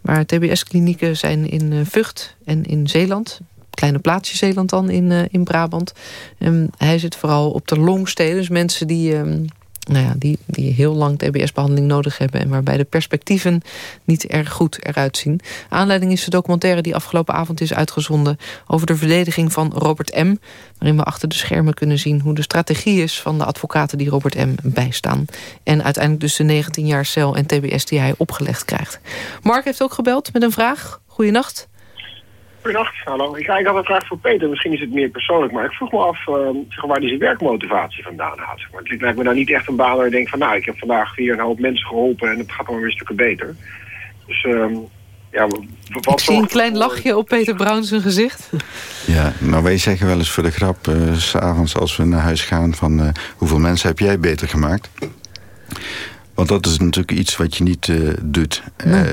Waar TBS-klinieken zijn in uh, Vught en in Zeeland kleine plaatsje Zeeland dan in, uh, in Brabant. Um, hij zit vooral op de longsteden. Dus mensen die um, nou ja, die, die heel lang TBS-behandeling nodig hebben... en waarbij de perspectieven niet erg goed eruit zien. Aanleiding is de documentaire die afgelopen avond is uitgezonden... over de verdediging van Robert M. Waarin we achter de schermen kunnen zien hoe de strategie is... van de advocaten die Robert M. bijstaan. En uiteindelijk dus de 19 jaar cel en TBS die hij opgelegd krijgt. Mark heeft ook gebeld met een vraag. Goedenacht. Goedendag, hallo. Ik, ik had een vraag voor Peter. Misschien is het meer persoonlijk, maar ik vroeg me af uh, zeg, waar hij zijn werkmotivatie vandaan had. Maar het lijkt me nou niet echt een baan waar je denkt van... nou, ik heb vandaag weer een hoop mensen geholpen en het gaat allemaal weer stukken beter. Dus um, ja, wat Ik zie een klein lachje op Peter Brown zijn gezicht. Ja, nou wij zeggen wel eens voor de grap... Uh, s'avonds als we naar huis gaan van... Uh, hoeveel mensen heb jij beter gemaakt? Want dat is natuurlijk iets wat je niet uh, doet. Nee.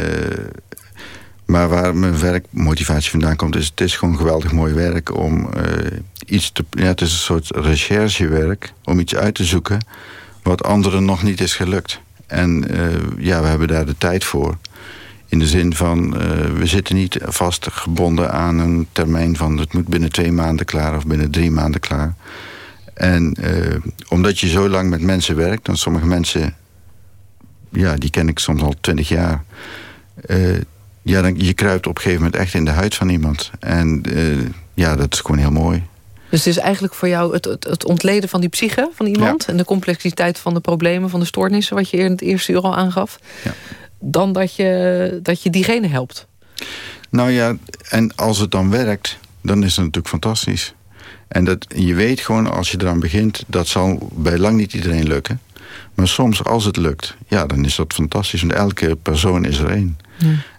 Maar waar mijn werkmotivatie vandaan komt, is het is gewoon geweldig mooi werk om uh, iets te. Ja, het is een soort recherchewerk om iets uit te zoeken wat anderen nog niet is gelukt. En ja, we hebben daar de tijd voor. In de zin van, we zitten niet vastgebonden aan een termijn van... het moet binnen twee maanden klaar of binnen drie maanden klaar. En omdat je zo lang met mensen werkt... dan sommige mensen, ja, die ken ik soms al twintig jaar ja, dan, je kruipt op een gegeven moment echt in de huid van iemand. En uh, ja, dat is gewoon heel mooi. Dus het is eigenlijk voor jou het, het, het ontleden van die psyche van iemand... en de complexiteit van de problemen, van de stoornissen... wat je in het eerste uur al aangaf... Ja. dan dat je, dat je diegene helpt. Nou ja, en als het dan werkt, dan is het natuurlijk fantastisch. En dat, je weet gewoon, als je eraan begint... dat zal bij lang niet iedereen lukken. Maar soms, als het lukt, ja, dan is dat fantastisch. Want elke persoon is er één.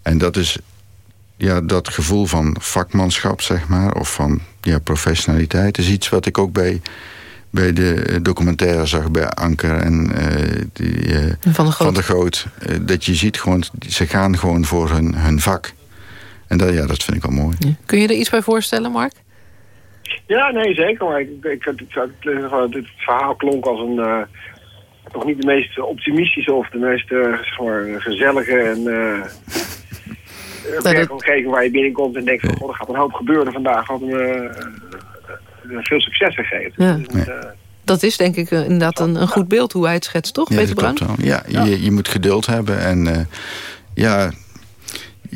En dat is ja, dat gevoel van vakmanschap, zeg maar, of van ja, professionaliteit, is iets wat ik ook bij, bij de documentaire zag bij Anker en uh, die, uh, van de Groot. Van de Groot uh, dat je ziet gewoon, ze gaan gewoon voor hun, hun vak. En dat, ja, dat vind ik wel mooi. Ja. Kun je er iets bij voorstellen, Mark? Ja, nee, zeker. Maar ik, ik, ik, ik dit verhaal klonk als een toch niet de meest optimistische of de meest uh, zeg maar, gezellige en uh, dat... omgeving waar je binnenkomt en denkt van god, er gaat een hoop gebeuren vandaag. Wat me uh, veel succes geeft. Ja. Dus, dat is denk ik inderdaad een, een, goed beeld hoe hij het schetst, toch, ja, Peter Bruin? Ja, ja. Je, je, moet geduld hebben en ja,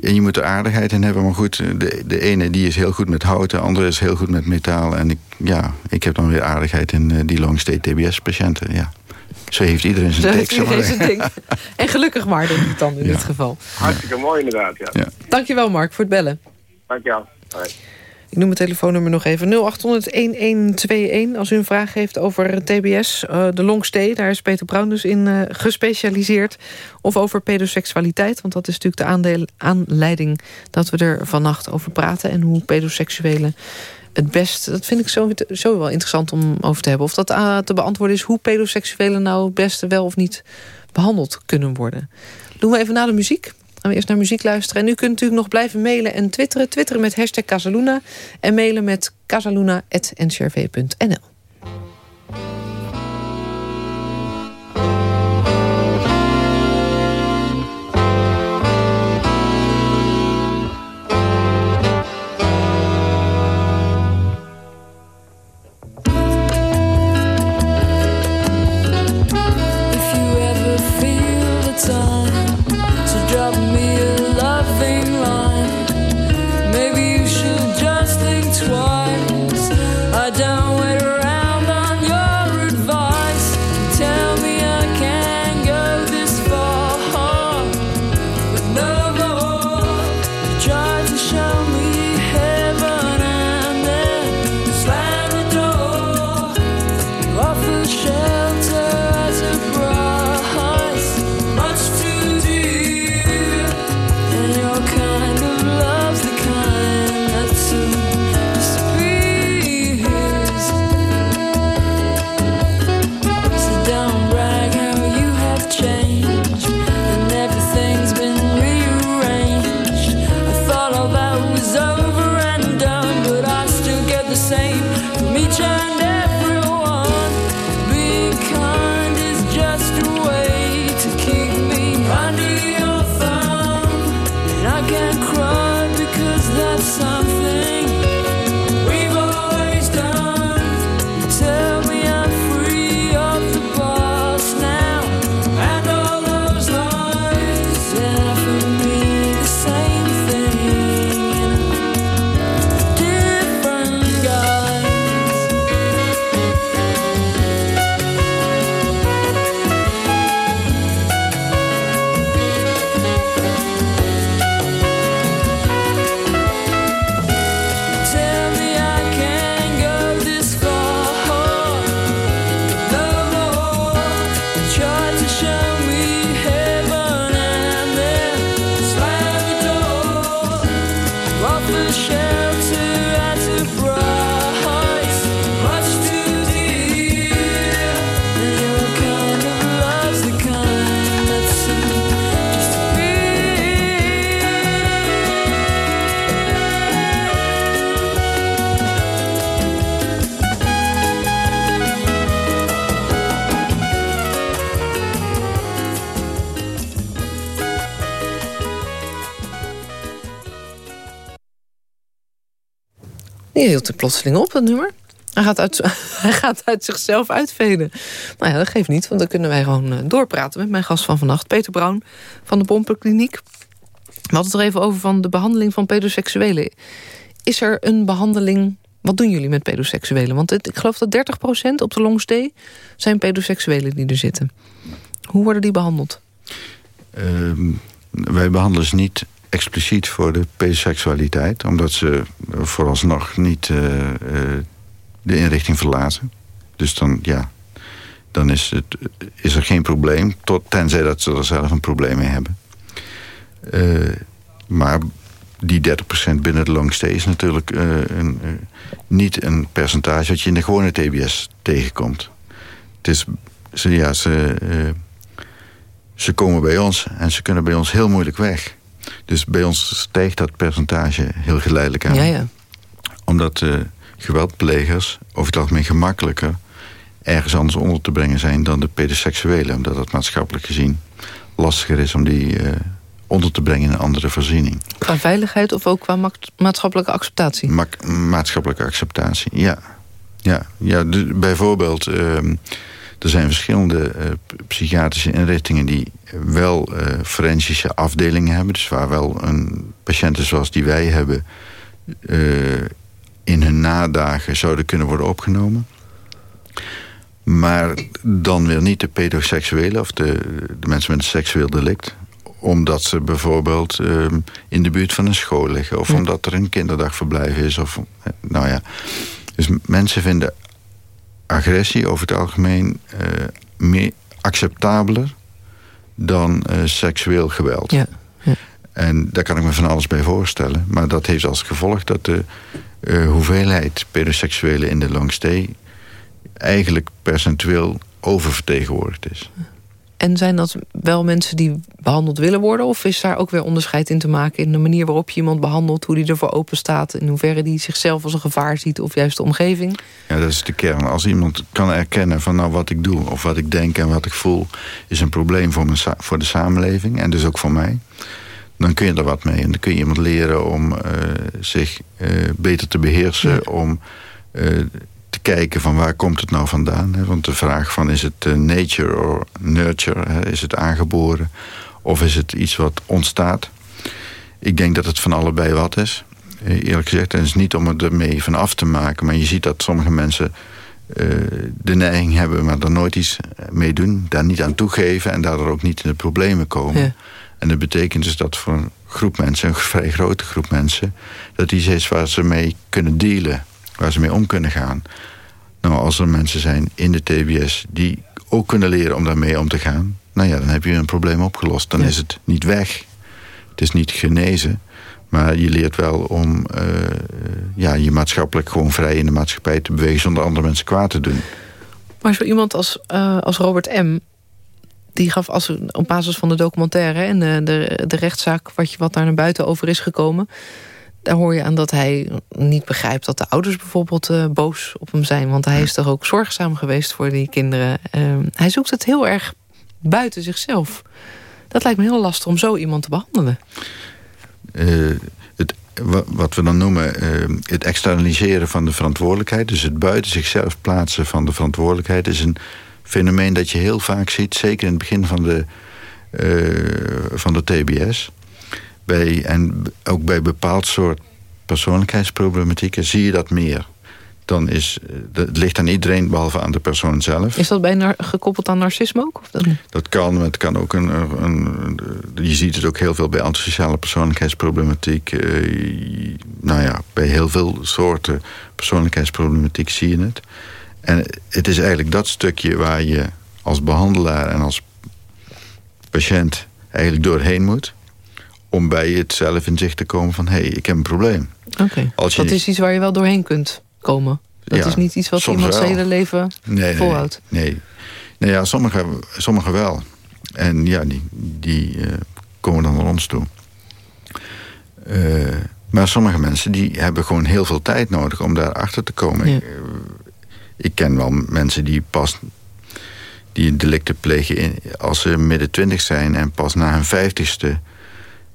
en je moet er aardigheid in hebben. Maar goed, de, de ene die is heel goed met hout, de andere is heel goed met metaal. En ik, ja, ik heb dan weer aardigheid in die long-stay TBS-patiënten, ja. Zo heeft iedereen zijn tekst. Zijn ding. En gelukkig maar, denk ik dan in dit geval. Hartstikke mooi inderdaad, ja. ja. Dankjewel Mark voor het bellen. Dankjewel. Ik noem het telefoonnummer nog even. 0800-1121 als u een vraag heeft over TBS. Uh, de longstay, daar is Peter Brown dus in uh, gespecialiseerd. Of over pedoseksualiteit, want dat is natuurlijk de aandeel, aanleiding... dat we er vannacht over praten. En hoe pedoseksuelen het best, dat vind ik zo, wel interessant om over te hebben. Of dat uh, te beantwoorden is hoe pedoseksuelen nou het beste wel of niet behandeld kunnen worden. Doen we even na de muziek. Gaan we eerst naar muziek luisteren. En u kunt natuurlijk nog blijven mailen en twitteren. Twitteren met hashtag Casaluna. En mailen met casaluna.ncrv.nl. het plotseling op, dat nummer. Hij gaat, uit, hij gaat uit zichzelf uitveden. Nou ja, dat geeft niet, want dan kunnen wij gewoon eh, doorpraten... met mijn gast van vannacht, Peter Brown van de Pompenkliniek. We hadden het er even over van de behandeling van pedoseksuelen. Is er een behandeling... Wat doen jullie met pedoseksuelen? Want het, ik geloof dat 30% op de longstay zijn pedoseksuelen die er zitten. Hoe worden die behandeld? Uh, wij behandelen ze niet expliciet voor de pedoseksualiteit... omdat ze vooralsnog niet uh, uh, de inrichting verlaten. Dus dan, ja, dan is, het, is er geen probleem... Tot, tenzij dat ze er zelf een probleem mee hebben. Maar die 30% binnen de longstay is natuurlijk een, niet een percentage... dat je in de gewone TBS tegenkomt. Het is, ze, ja, ze ze komen bij ons en ze kunnen bij ons heel moeilijk weg. Dus bij ons stijgt dat percentage heel geleidelijk aan. Ja, ja. Omdat uh, geweldplegers over het algemeen gemakkelijker... ergens anders onder te brengen zijn dan de pedoseksuelen. Omdat het maatschappelijk gezien lastiger is om die uh, onder te brengen in een andere voorziening. Qua veiligheid of ook qua ma maatschappelijke acceptatie? Ma maatschappelijke acceptatie, ja. Ja, ja bijvoorbeeld... Uh, er zijn verschillende uh, psychiatrische inrichtingen die wel uh, forensische afdelingen hebben. Dus waar wel een patiënten zoals die wij hebben in hun nadagen zouden kunnen worden opgenomen. Maar dan weer niet de pedoseksuelen of de, de mensen met een seksueel delict omdat ze bijvoorbeeld uh, in de buurt van een school liggen... of ja. omdat er een kinderdagverblijf is. Of, nou ja. Dus mensen vinden agressie over het algemeen uh, meer acceptabeler dan uh, seksueel geweld. Ja, ja. En daar kan ik me van alles bij voorstellen. Maar dat heeft als gevolg dat de uh, hoeveelheid pedoseksuelen in de longstay eigenlijk percentueel oververtegenwoordigd is. En zijn dat wel mensen die behandeld willen worden? Of is daar ook weer onderscheid in te maken... in de manier waarop je iemand behandelt, hoe die ervoor open staat... in hoeverre die zichzelf als een gevaar ziet of juist de omgeving? Ja, dat is de kern. Als iemand kan erkennen van nou wat ik doe... of wat ik denk en wat ik voel... is een probleem voor, mijn voor de samenleving en dus ook voor mij... dan kun je er wat mee. En dan kun je iemand leren om uh, zich uh, beter te beheersen... Ja. om uh, te kijken van waar komt het nou vandaan. Hè? Want de vraag van is het uh, nature of nurture, hè? is het aangeboren of is het iets wat ontstaat. Ik denk dat het van allebei wat is. Eerlijk gezegd, en het is niet om het ermee van af te maken... maar je ziet dat sommige mensen uh, de neiging hebben... maar er nooit iets mee doen, daar niet aan toegeven... en daardoor ook niet in de problemen komen. Ja. En dat betekent dus dat voor een groep mensen, een vrij grote groep mensen... dat iets is waar ze mee kunnen dealen waar ze mee om kunnen gaan. Nou, als er mensen zijn in de TBS die ook kunnen leren om daarmee om te gaan... nou ja, dan heb je een probleem opgelost. Dan Ja. is het niet weg. Het is niet genezen. Maar je leert wel om uh, ja, je maatschappelijk gewoon vrij in de maatschappij te bewegen... zonder andere mensen kwaad te doen. Maar zo iemand als, uh, als Robert M. die gaf als, op basis van de documentaire... en de, de, de rechtszaak wat, je, wat daar naar buiten over is gekomen... daar hoor je aan dat hij niet begrijpt dat de ouders bijvoorbeeld uh, boos op hem zijn. Want hij is toch ook zorgzaam geweest voor die kinderen. Uh, hij zoekt het heel erg buiten zichzelf. Dat lijkt me heel lastig om zo iemand te behandelen. Uh, het, wat we dan noemen uh, het externaliseren van de verantwoordelijkheid... dus het buiten zichzelf plaatsen van de verantwoordelijkheid... is een fenomeen dat je heel vaak ziet, zeker in het begin van de, uh, van de TBS... Bij, en ook bij bepaald soort persoonlijkheidsproblematieken zie je dat meer. Dan is, het ligt aan iedereen behalve aan de persoon zelf. Is dat bij gekoppeld aan narcisme ook? Of dat, dat kan, maar het kan ook een, een, Je ziet het ook heel veel bij antisociale persoonlijkheidsproblematiek. Uh, nou ja, bij heel veel soorten persoonlijkheidsproblematiek zie je het. En het is eigenlijk dat stukje waar je als behandelaar en als patiënt eigenlijk doorheen moet om bij het zelf in zicht te komen van... hé, hey, ik heb een probleem. Oké, okay. dat is iets waar je wel doorheen kunt komen. Dat ja, is niet iets wat iemand zijn hele leven nee, volhoudt. Nee, nee. nee ja, sommigen sommige wel. En ja, die, die uh, komen dan naar ons toe. Uh, maar sommige mensen die hebben gewoon heel veel tijd nodig om daarachter te komen. Ja. Ik, uh, ik ken wel mensen die pas die delicten plegen in, als ze midden twintig zijn... en pas na hun vijftigste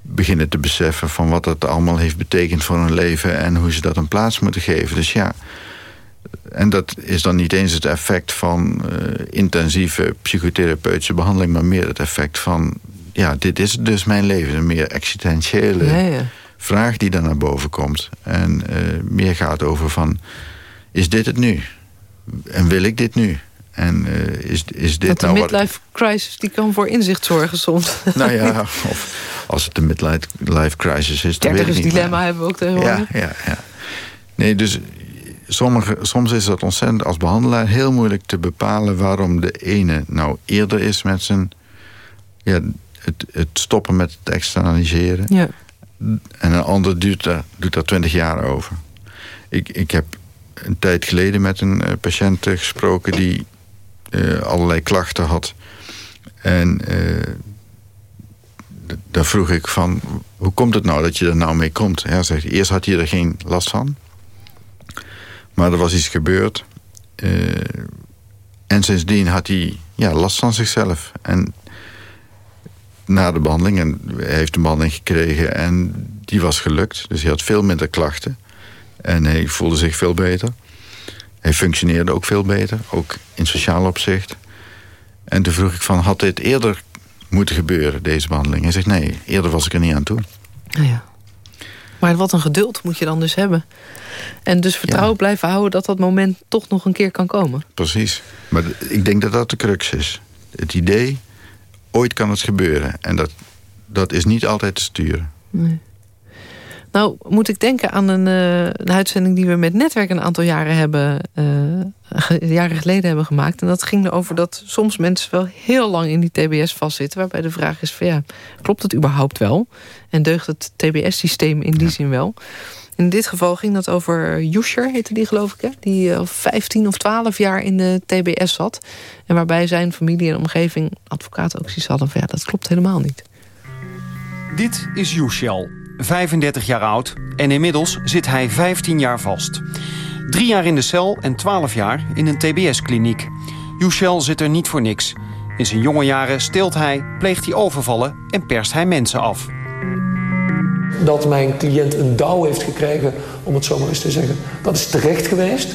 beginnen te beseffen van wat dat allemaal heeft betekend voor hun leven en hoe ze dat een plaats moeten geven. Dus ja, en dat is dan niet eens het effect van uh, intensieve psychotherapeutische behandeling, maar meer het effect van, ja, dit is dus mijn leven. Een meer existentiële ja, ja. vraag die dan naar boven komt. En uh, meer gaat over van, is dit het nu? En wil ik dit nu? En uh, is, is dit de nou midlife wat... crisis die kan voor inzicht zorgen soms. Nou ja, of als het een midlife crisis is... niet. dilemma maar... hebben we ook tegenwoordig. Ja, ja, ja. Nee, dus sommige, soms is dat ontzettend als behandelaar heel moeilijk te bepalen... waarom de ene nou eerder is met zijn... Ja, het, het stoppen met het externaliseren. Ja. En een ander duurt daar, doet daar twintig jaar over. Ik, ik heb een tijd geleden met een uh, patiënt gesproken... die uh, allerlei klachten had. En uh, daar vroeg ik van... hoe komt het nou dat je er nou mee komt? Hij zegt, eerst had hij er geen last van. Maar er was iets gebeurd. en sindsdien had hij ja, last van zichzelf. En na de behandeling, en hij heeft een behandeling gekregen... en die was gelukt. Dus hij had veel minder klachten. En hij voelde zich veel beter. Hij functioneerde ook veel beter, ook in sociaal opzicht. En toen vroeg ik van, had dit eerder moeten gebeuren, deze behandeling? Hij zegt, nee, eerder was ik er niet aan toe. Nou ja. Maar wat een geduld moet je dan dus hebben. En dus vertrouwen ja. blijven houden dat dat moment toch nog een keer kan komen. Precies. Maar ik denk dat dat de crux is. Het idee, ooit kan het gebeuren. En dat, dat is niet altijd te sturen. Nee. Nou, moet ik denken aan een, uh, een, uitzending die we met Netwerk een aantal jaren hebben, uh, jaren geleden hebben gemaakt. En dat ging erover dat soms mensen wel heel lang in die TBS vastzitten. Waarbij de vraag is van ja, klopt het überhaupt wel? En deugt het TBS-systeem in die ja. zin wel? In dit geval ging dat over Yusher, heette die geloof ik. Hè? Die al 15 of 12 jaar in de TBS zat. En waarbij zijn familie en omgeving advocaten ook zoiets hadden van ja, dat klopt helemaal niet. Dit is Yushel, 35 jaar oud en inmiddels zit hij 15 jaar vast. Drie jaar in de cel en 12 jaar in een TBS-kliniek. Yushel zit er niet voor niks. In zijn jonge jaren steelt hij, pleegt hij overvallen en perst hij mensen af. Dat mijn cliënt een douw heeft gekregen, om het zo maar eens te zeggen, dat is terecht geweest.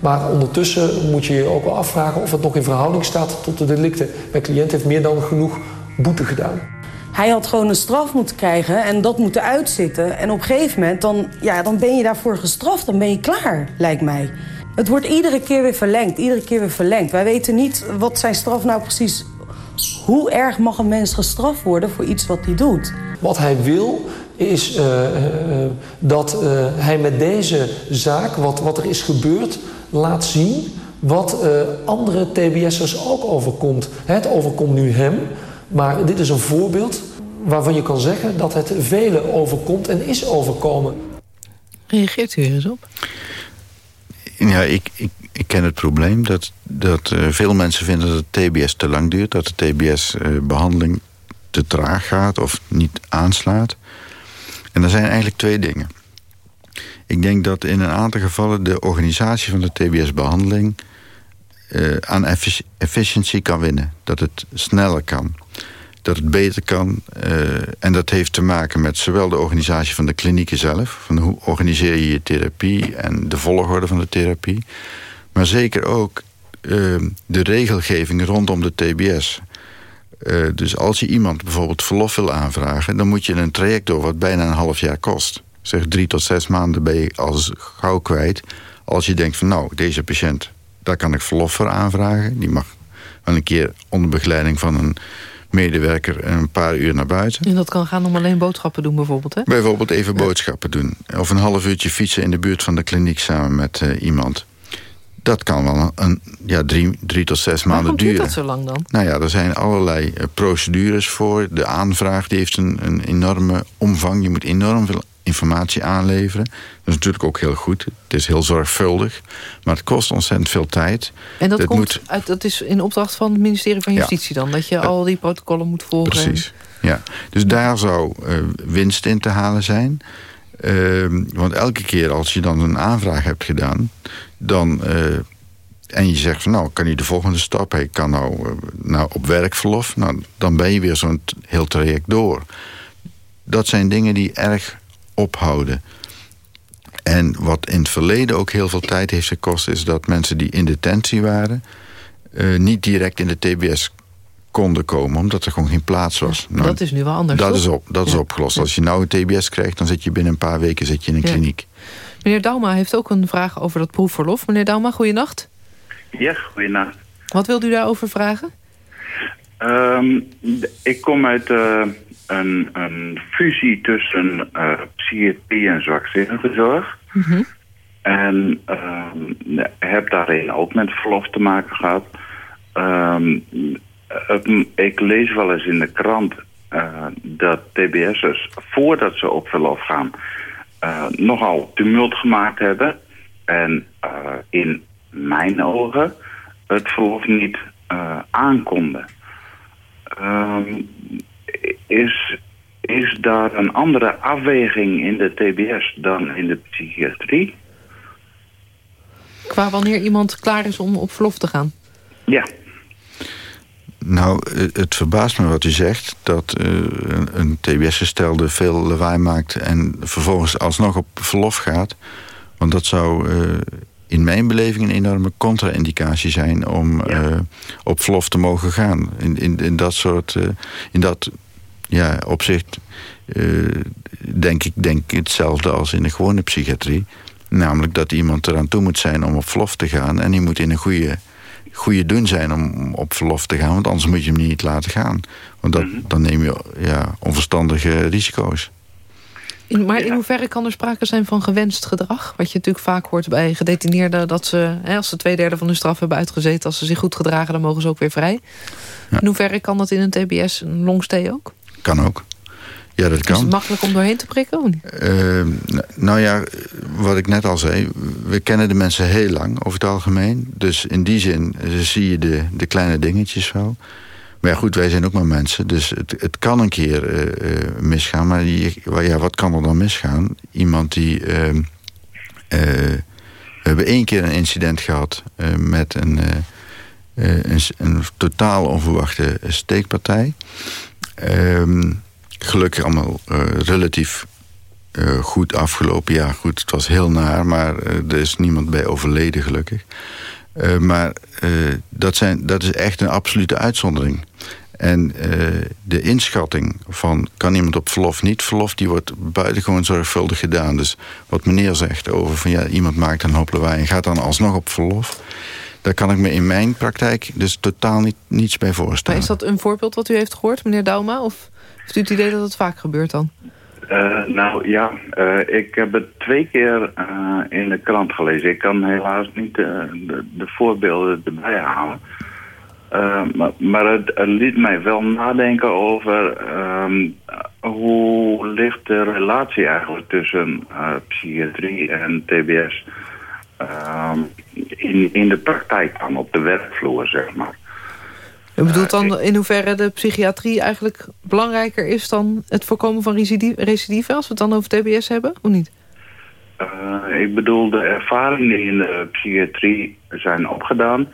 Maar ondertussen moet je je ook wel afvragen of het nog in verhouding staat tot de delicten. Mijn cliënt heeft meer dan genoeg boete gedaan. Hij had gewoon een straf moeten krijgen en dat moeten uitzitten. En op een gegeven moment, dan, ja, dan ben je daarvoor gestraft. Dan ben je klaar, lijkt mij. Het wordt iedere keer weer verlengd, iedere keer weer verlengd. Wij weten niet wat zijn straf nou precies... Hoe erg mag een mens gestraft worden voor iets wat hij doet? Wat hij wil is uh, uh, dat uh, hij met deze zaak, wat, wat er is gebeurd, laat zien... wat andere TBS'ers ook overkomt. Het overkomt nu hem... Maar dit is een voorbeeld waarvan je kan zeggen dat het velen overkomt en is overkomen. Reageert u er eens op? Ja, ik, ik, ik ken het probleem dat, dat uh, veel mensen vinden dat de TBS te lang duurt. Dat de TBS-behandeling uh, te traag gaat of niet aanslaat. En er zijn eigenlijk twee dingen. Ik denk dat in een aantal gevallen de organisatie van de TBS-behandeling... Uh, aan effic efficiëntie kan winnen. Dat het sneller kan dat het beter kan. Uh, en dat heeft te maken met zowel de organisatie van de klinieken zelf... van hoe organiseer je je therapie en de volgorde van de therapie... maar zeker ook uh, de regelgeving rondom de TBS. Dus als je iemand bijvoorbeeld verlof wil aanvragen... dan moet je een traject door wat bijna een half jaar kost. Zeg drie tot zes maanden ben je als gauw kwijt... als je denkt van nou, deze patiënt, daar kan ik verlof voor aanvragen. Die mag wel een keer onder begeleiding van een medewerker een paar uur naar buiten. En dat kan gaan om alleen boodschappen doen bijvoorbeeld, hè? Bijvoorbeeld even ja. boodschappen doen. Of een half uurtje fietsen in de buurt van de kliniek samen met uh, iemand. Dat kan wel een, ja, drie, drie tot zes Waarom maanden duren. duurt dat zo lang dan? Nou ja, er zijn allerlei uh, procedures voor. De aanvraag die heeft een, een enorme omvang. Je moet enorm veel informatie aanleveren. Dat is natuurlijk ook heel goed. Het is heel zorgvuldig. Maar het kost ontzettend veel tijd. En dat, komt moet... uit, dat is in opdracht van het ministerie van Justitie ja. dan? Dat je al die protocollen moet volgen? Precies, ja. Dus daar zou uh, winst in te halen zijn. Uh, want elke keer als je dan een aanvraag hebt gedaan... dan... Uh, en je zegt van nou, kan je de volgende stap? Ik kan nou, nou op werkverlof. Nou, dan ben je weer zo'n heel traject door dat zijn dingen die erg ophouden. En wat in het verleden ook heel veel tijd heeft gekost... is dat mensen die in detentie waren... Uh, niet direct in de TBS konden komen, omdat er gewoon geen plaats was. Nou, dat is nu wel anders, Dat, is, op, dat is opgelost. Als je nou een TBS krijgt, dan zit je binnen een paar weken zit je in een kliniek. Meneer Dauma heeft ook een vraag over dat proefverlof. Meneer Dauma, goeienacht. Ja, goeienacht. Wat wilt u daarover vragen? Um, ik kom uit uh, een, een, fusie tussen uh, psychiatrie en zwakzinnigenzorg. Mm -hmm. En uh, heb daarin ook met verlof te maken gehad. Um, ik lees wel eens in de krant uh, dat TBS'ers, voordat ze op verlof gaan, uh, nogal tumult gemaakt hebben. En in mijn ogen het verlof niet aankonden. Um, is, is daar een andere afweging in de TBS dan in de psychiatrie? Qua wanneer iemand klaar is om op verlof te gaan? Ja. Nou, het verbaast me wat u zegt... dat uh, een TBS-gestelde veel lawaai maakt... en vervolgens alsnog op verlof gaat. Want dat zou uh, in mijn beleving een enorme contra-indicatie zijn... om ja. uh, op verlof te mogen gaan. In, in, in dat soort... in dat ja, opzicht denk ik denk hetzelfde als in de gewone psychiatrie. Namelijk dat iemand eraan toe moet zijn om op verlof te gaan... en die moet in een goede goede doen zijn om op verlof te gaan. Want anders moet je hem niet laten gaan. Want dat, mm-hmm. dan neem je ja, onverstandige risico's. In, maar in hoeverre kan er sprake zijn van gewenst gedrag? Wat je natuurlijk vaak hoort bij gedetineerden... dat ze, hè, als ze twee derde van hun straf hebben uitgezeten... als ze zich goed gedragen, dan mogen ze ook weer vrij. Ja. In hoeverre kan dat in een TBS, een longstay ook? Kan ook. Ja, dat kan. Is het makkelijk om doorheen te prikken? Uh, nou ja, wat ik net al zei... we kennen de mensen heel lang over het algemeen. Dus in die zin zie je de, de kleine dingetjes wel. Maar ja, goed, wij zijn ook maar mensen. Dus het, het kan een keer uh, misgaan. Maar die, ja, wat kan er dan misgaan? Iemand die... Uh, we hebben één keer een incident gehad met een, een, een, totaal onverwachte steekpartij... Ehm gelukkig allemaal uh, relatief uh, goed afgelopen. Ja, goed, het was heel naar, maar uh, er is niemand bij overleden, gelukkig. maar dat, zijn, dat is echt een absolute uitzondering. En de inschatting van kan iemand op verlof, niet verlof... die wordt buitengewoon zorgvuldig gedaan. Dus wat meneer zegt over van ja, iemand maakt een hoop lawaai... en gaat dan alsnog op verlof... Daar kan ik me in mijn praktijk dus totaal niet, niets bij voorstellen. Maar is dat een voorbeeld wat u heeft gehoord, meneer Dauma? Of heeft u het idee dat het vaak gebeurt dan? Uh, nou ja, uh, ik heb het twee keer uh, in de krant gelezen. Ik kan helaas niet de, de, voorbeelden erbij halen. maar, maar het, het, liet mij wel nadenken over um, hoe ligt de relatie eigenlijk tussen psychiatrie en TBS um, in, in de praktijk dan, op de werkvloer, zeg maar. U bedoelt dan in hoeverre de psychiatrie eigenlijk belangrijker is... dan het voorkomen van recidive, als we het dan over TBS hebben, of niet? Uh, ik bedoel, de ervaringen die in de psychiatrie zijn opgedaan...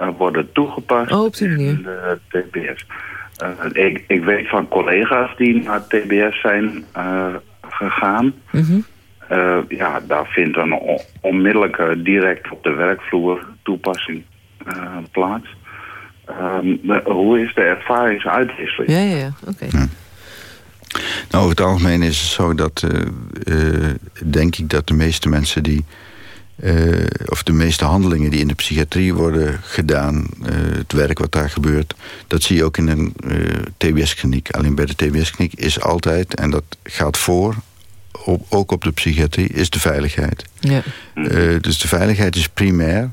Uh, worden toegepast oh, op die manier. in de TBS. Uh, ik, ik weet van collega's die naar TBS zijn gegaan... Mm -hmm. Ja, daar vindt een onmiddellijke direct op de werkvloer toepassing plaats. Um, hoe is de ervaringsuitwisseling? Ja, ja, ja. oké. Okay. Ja. Nou, over het algemeen is het zo dat, uh, uh, denk ik dat de meeste mensen die, uh, of de meeste handelingen die in de psychiatrie worden gedaan, het werk wat daar gebeurt, dat zie je ook in een TBS-kliniek. Alleen bij de TBS-kliniek is altijd, en dat gaat voor, op, ook op de psychiatrie, is de veiligheid. Ja. dus de veiligheid is primair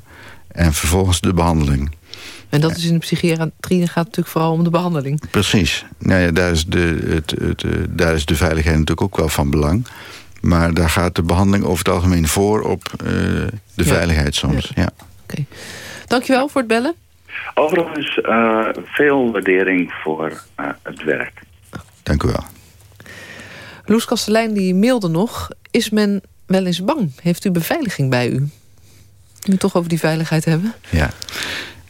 en vervolgens de behandeling. En dat is in de psychiatrie gaat natuurlijk vooral om de behandeling. Precies. Nou ja, daar, is de, het, het, eh, daar is de veiligheid natuurlijk ook wel van belang. Maar daar gaat de behandeling over het algemeen voor op uh, de ja. veiligheid soms. Ja. ja. Oké. Okay. Dankjewel voor het bellen. Overigens, uh, veel waardering voor uh, het werk. Dank u wel. Loes Kastelein die mailde nog. Is men wel eens bang? Heeft u beveiliging bij u? Nu we toch over die veiligheid hebben. Ja.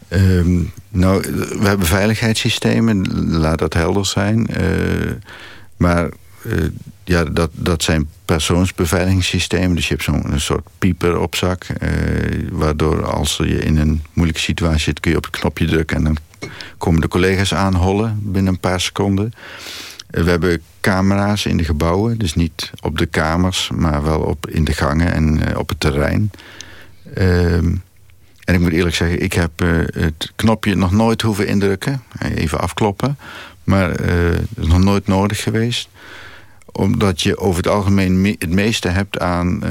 Um, nou, we hebben veiligheidssystemen, laat dat helder zijn. Uh, maar ja, dat, dat zijn persoonsbeveiligingssystemen. Dus je hebt zo'n soort pieper op zak. waardoor als je in een moeilijke situatie zit... kun je op het knopje drukken en dan komen de collega's aanhollen binnen een paar seconden. We hebben camera's in de gebouwen. Dus niet op de kamers, maar wel op, in de gangen en op het terrein. Ehm, en ik moet eerlijk zeggen, ik heb het knopje nog nooit hoeven indrukken. Even afkloppen. Maar het is nog nooit nodig geweest omdat je over het algemeen het meeste hebt aan uh,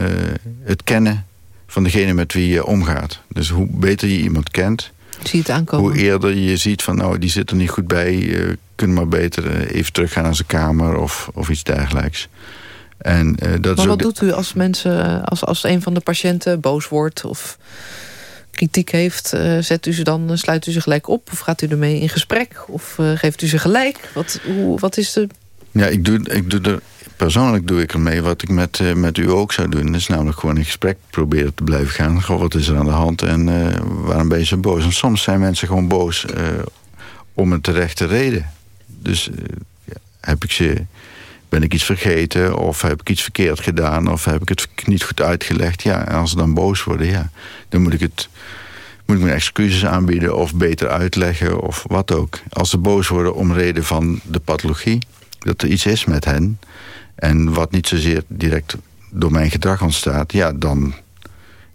het kennen van degene met wie je omgaat. Dus hoe beter je iemand kent, Zie het aankomen. hoe eerder je ziet van nou die zit er niet goed bij, uh, kunnen maar beter uh, even teruggaan naar zijn kamer of, of iets dergelijks. En, dat maar wat doet u als mensen, als, als een van de patiënten boos wordt of kritiek heeft, zet u ze dan, sluit u ze gelijk op? Of gaat u ermee in gesprek? Of geeft u ze gelijk? Wat, hoe, wat is de ja, ik doe, ik doe er, persoonlijk doe ik ermee wat ik met, uh, met u ook zou doen. Dat is namelijk gewoon in gesprek proberen te blijven gaan. Goh, wat is er aan de hand en uh, waarom ben je zo boos? En soms zijn mensen gewoon boos uh, om een terechte reden. Dus ja, heb ik ze, ben ik iets vergeten of heb ik iets verkeerd gedaan... of heb ik het niet goed uitgelegd? Ja, en als ze dan boos worden, ja, dan moet ik het moet ik mijn excuses aanbieden of beter uitleggen of wat ook. Als ze boos worden om reden van de pathologie dat er iets is met hen. En wat niet zozeer direct door mijn gedrag ontstaat... ja, dan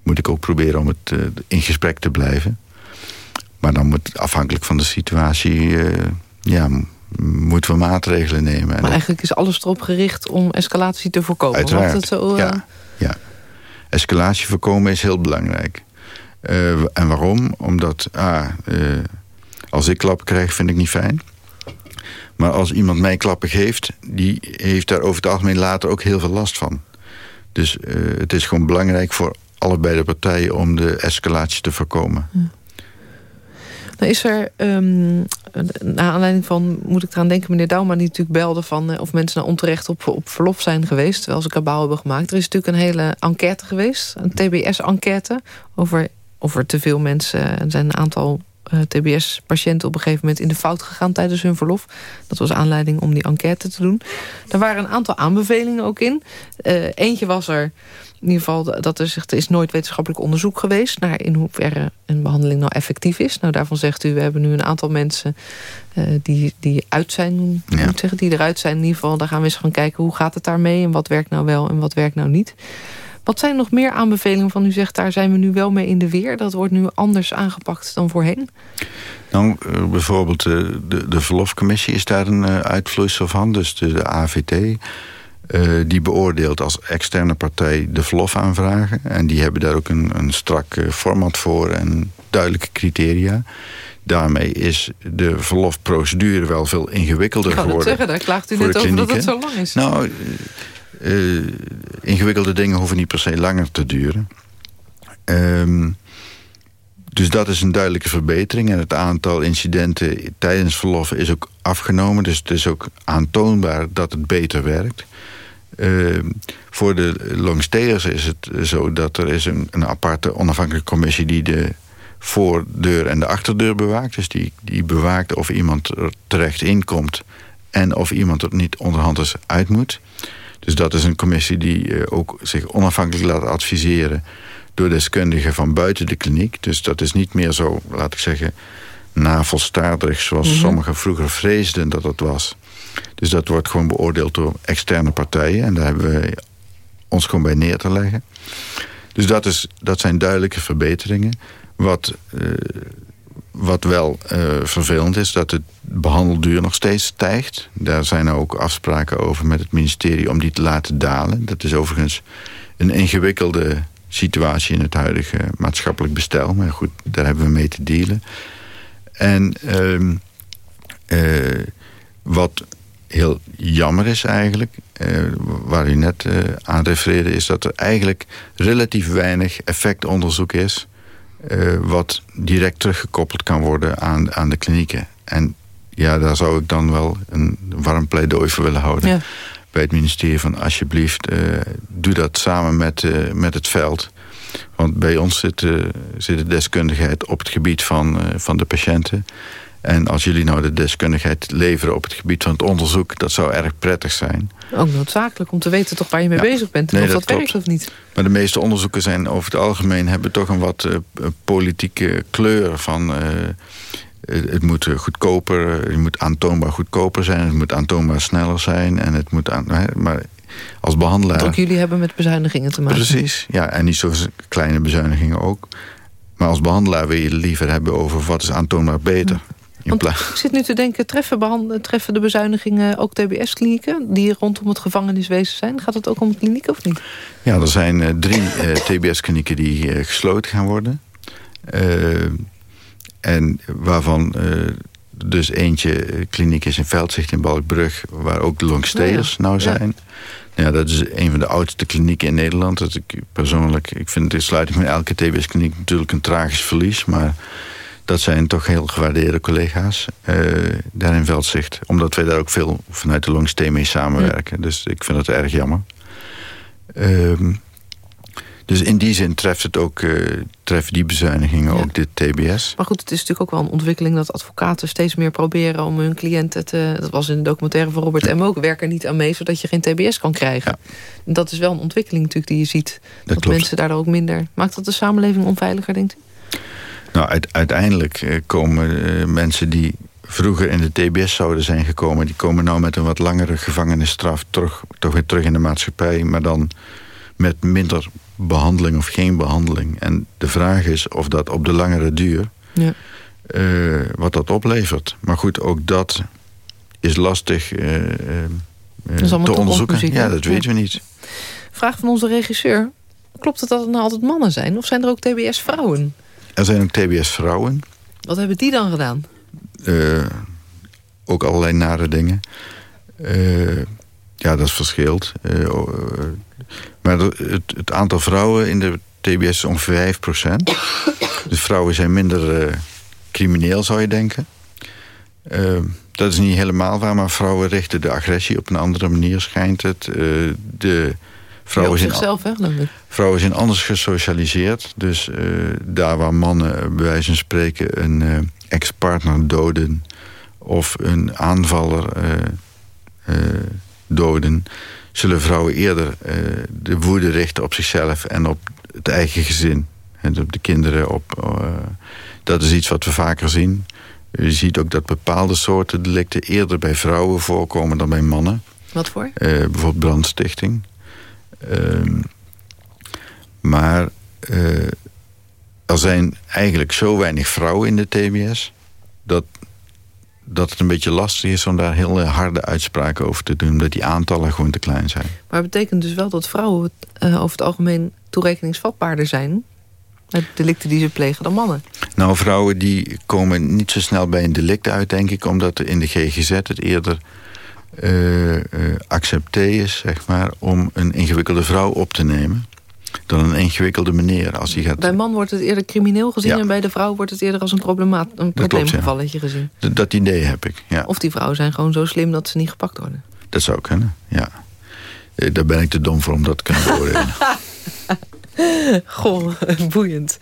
moet ik ook proberen om het uh, in gesprek te blijven. Maar dan moet afhankelijk van de situatie... Uh, ja, moeten we maatregelen nemen. Maar eigenlijk is alles erop gericht om escalatie te voorkomen. Uiteraard, het zo, uh... ja, ja. Escalatie voorkomen is heel belangrijk. en waarom? Omdat, ah, als ik klap krijg, vind ik niet fijn. Maar als iemand mij klappen geeft... die heeft daar over het algemeen later ook heel veel last van. Dus het is gewoon belangrijk voor allebei de partijen... om de escalatie te voorkomen. Hm. Nou is er, um, naar aanleiding van, moet ik eraan denken... meneer Douwma die natuurlijk belde van... Uh, of mensen nou onterecht op, op verlof zijn geweest... terwijl ze kabaal hebben gemaakt. Er is natuurlijk een hele enquête geweest. Een TBS-enquête over of er te veel mensen... er zijn een aantal uh, TBS-patiënten op een gegeven moment in de fout gegaan tijdens hun verlof. Dat was aanleiding om die enquête te doen. Er waren een aantal aanbevelingen ook in. Uh, eentje was er, in ieder geval, dat er, zegt, er is nooit wetenschappelijk onderzoek geweest... naar in hoeverre een behandeling nou effectief is. Nou, daarvan zegt u, we hebben nu een aantal mensen uh, die, die uit zijn, ja. moet zeggen, die eruit zijn. In ieder geval, daar gaan we eens gaan kijken hoe gaat het daarmee... en wat werkt nou wel en wat werkt nou niet. Wat zijn nog meer aanbevelingen van u zegt... daar zijn we nu wel mee in de weer? Dat wordt nu anders aangepakt dan voorheen? Nou, bijvoorbeeld de, de, de verlofcommissie is daar een uh, uitvloeisel van. Dus de, de AVT... Uh, die beoordeelt als externe partij de verlofaanvragen. En die hebben daar ook een, een strak format voor en duidelijke criteria. Daarmee is de verlofprocedure wel veel ingewikkelder geworden. Ik kan het zeggen, daar klaagt u net over dat het zo lang is. Nou, uh, ingewikkelde dingen hoeven niet per se langer te duren. Um, dus dat is een duidelijke verbetering. En het aantal incidenten tijdens verlof is ook afgenomen. Dus het is ook aantoonbaar dat het beter werkt. Uh, voor de longstayers is het zo dat er is een, een aparte onafhankelijke commissie... die de voordeur en de achterdeur bewaakt. Dus die, die bewaakt of iemand er terecht inkomt... en of iemand er niet onderhand eens uit moet. Dus dat is een commissie die uh, ook zich onafhankelijk laat adviseren... door deskundigen van buiten de kliniek. Dus dat is niet meer zo, laat ik zeggen, navelstaarderig... zoals mm -hmm. sommigen vroeger vreesden dat het was. Dus dat wordt gewoon beoordeeld door externe partijen. En daar hebben we ons gewoon bij neer te leggen. Dus dat, is, dat zijn duidelijke verbeteringen. Wat... Uh, wat wel uh, vervelend is, dat de behandelduur nog steeds stijgt. Daar zijn ook afspraken over met het ministerie om die te laten dalen. Dat is overigens een ingewikkelde situatie in het huidige maatschappelijk bestel. Maar goed, daar hebben we mee te dealen. En uh, uh, wat heel jammer is eigenlijk, uh, waar u net aan refereerde... is dat er eigenlijk relatief weinig effectonderzoek is... Uh, wat direct teruggekoppeld kan worden aan, aan de klinieken. En ja, daar zou ik dan wel een warm pleidooi voor willen houden. Ja. Bij het ministerie van alsjeblieft, uh, doe dat samen met, uh, met het veld. Want bij ons zit, zit de deskundigheid op het gebied van, van de patiënten. En als jullie nou de deskundigheid leveren op het gebied van het onderzoek... dat zou erg prettig zijn. Ook noodzakelijk om te weten toch waar je mee bezig bent... en of dat, werkt of niet. Maar de meeste onderzoeken zijn over het algemeen... hebben toch een wat uh, politieke kleur van... Uh, het moet goedkoper, het moet aantoonbaar goedkoper zijn... het moet aantoonbaar sneller zijn en het moet aan... Maar als behandelaar... ook jullie hebben met bezuinigingen te maken. Precies, ja, en niet zo kleine bezuinigingen ook. Maar als behandelaar wil je liever hebben over wat is aantoonbaar beter. Want ik zit nu te denken, treffen, treffen de bezuinigingen ook TBS-klinieken... die rondom het gevangeniswezen zijn? Gaat het ook om klinieken of niet? Ja, er zijn uh, drie uh, TBS-klinieken die uh, gesloten gaan worden. en waarvan dus eentje kliniek is in Veldzicht in Balkbrug... waar ook de longstayers oh nou zijn. Ja. dat is een van de oudste klinieken in Nederland. Dat ik persoonlijk, ik vind de sluiting van elke TBS-kliniek natuurlijk een tragisch verlies... maar dat zijn toch heel gewaardeerde collega's uh, daar in Veldzicht. Omdat wij daar ook veel vanuit de Longstee mee samenwerken. Dus ik vind het erg jammer. Uh, dus in die zin treft het ook, uh, treffen die bezuinigingen ook dit TBS. Maar goed, het is natuurlijk ook wel een ontwikkeling... dat advocaten steeds meer proberen om hun cliënten te... dat was in de documentaire van Robert M. ook... werk er niet aan mee, zodat je geen TBS kan krijgen. En dat is wel een ontwikkeling natuurlijk die je ziet. Dat, dat mensen daardoor ook minder... Maakt dat de samenleving onveiliger, denkt u? Nou, uiteindelijk eh, komen uh, mensen die vroeger in de TBS zouden zijn gekomen... die komen nou met een wat langere gevangenisstraf terug, toch weer terug in de maatschappij... maar dan met minder behandeling of geen behandeling. En de vraag is of dat op de langere duur... Ja. Uh, wat dat oplevert. Maar goed, ook dat is lastig uh, uh, te onderzoeken. Ja, dat weten we niet. Vraag van onze regisseur. Klopt het dat het nou altijd mannen zijn? Of zijn er ook TBS-vrouwen? Er zijn ook TBS-vrouwen. Wat hebben die dan gedaan? Uh, ook allerlei nare dingen. Uh, ja, dat verschilt. Uh, maar het, het, aantal vrouwen in de TBS is ongeveer 5%. dus vrouwen zijn minder crimineel, zou je denken. dat is niet helemaal waar, maar vrouwen richten de agressie op een andere manier, schijnt het. de Vrouwen zijn, zichzelf, hè, vrouwen zijn anders gesocialiseerd. Dus uh, daar waar mannen bij wijze van spreken een uh, ex-partner doden... of een aanvaller uh, doden... zullen vrouwen eerder de woede richten op zichzelf en op het eigen gezin. En op de kinderen. Op, dat is iets wat we vaker zien. Je ziet ook dat bepaalde soorten delicten eerder bij vrouwen voorkomen dan bij mannen. Wat voor? bijvoorbeeld brandstichting. Ehm, maar uh, er zijn eigenlijk zo weinig vrouwen in de TBS... dat, dat het een beetje lastig is om daar heel harde uitspraken over te doen. Dat die aantallen gewoon te klein zijn. Maar het betekent dus wel dat vrouwen uh, over het algemeen toerekeningsvatbaarder zijn... met delicten die ze plegen dan mannen? Nou, vrouwen die komen niet zo snel bij een delict uit, denk ik... omdat in de GGZ het eerder uh, uh, zeg maar, om een ingewikkelde vrouw op te nemen dan een ingewikkelde meneer. Als hij gaat... Bij man wordt het eerder crimineel gezien... en bij de vrouw wordt het eerder als een, problemaat, een probleemgevalletje gezien. Dat, idee heb ik, ja. Of die vrouwen zijn gewoon zo slim dat ze niet gepakt worden. Dat zou kunnen, ja. Eh, daar ben ik te dom voor om dat te kunnen beoordelen. Goh, boeiend.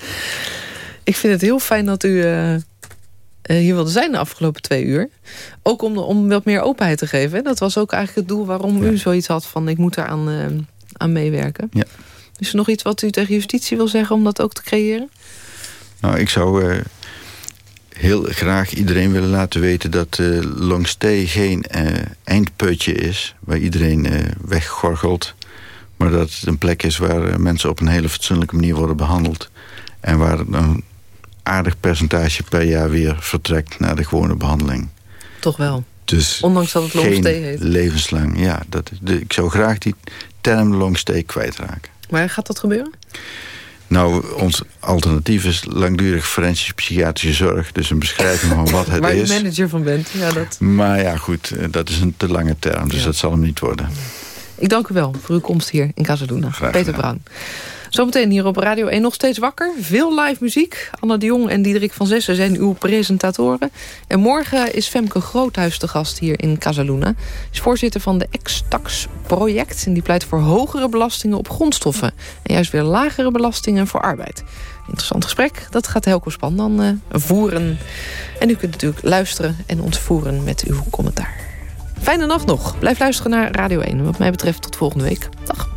Ik vind het heel fijn dat u... Uh, hier wilde zijn de afgelopen twee uur. Ook om, om wat meer openheid te geven. Dat was ook eigenlijk het doel waarom u zoiets had van... ik moet daar aan, uh, aan meewerken. Ja. Is er nog iets wat u tegen justitie wil zeggen om dat ook te creëren? Nou, ik zou uh, heel graag iedereen willen laten weten... dat uh, Longstay geen uh, eindputje is waar iedereen weggorgelt... maar dat het een plek is waar mensen op een hele fatsoenlijke manier worden behandeld... en waar een aardig percentage per jaar weer vertrekt naar de gewone behandeling. Toch wel? Dus Ondanks dat het longstay heet. levenslang, ja. Dat, de, ik zou graag die term longstay kwijtraken. Maar gaat dat gebeuren? Nou, ons alternatief is langdurig forensische psychiatrische zorg. Dus een beschrijving van wat het Waar is. Waar je manager van bent. Ja, dat... Maar ja, goed, eh, dat is een te lange term. Dus dat zal hem niet worden. Ik dank u wel voor uw komst hier in Casaduna. Peter Bruin. Zometeen hier op Radio 1 nog steeds wakker. Veel live muziek. Anna de Jong en Diederik van Zessen zijn uw presentatoren. En morgen is Femke Groothuis de gast hier in Casaluna. Is voorzitter van de Ex-Tax-project. En die pleit voor hogere belastingen op grondstoffen. En juist weer lagere belastingen voor arbeid. Interessant gesprek. Dat gaat Helco Span dan uh, voeren. En u kunt natuurlijk luisteren en ontvoeren met uw commentaar. Fijne nacht nog. Blijf luisteren naar Radio 1. Wat mij betreft tot volgende week. Dag.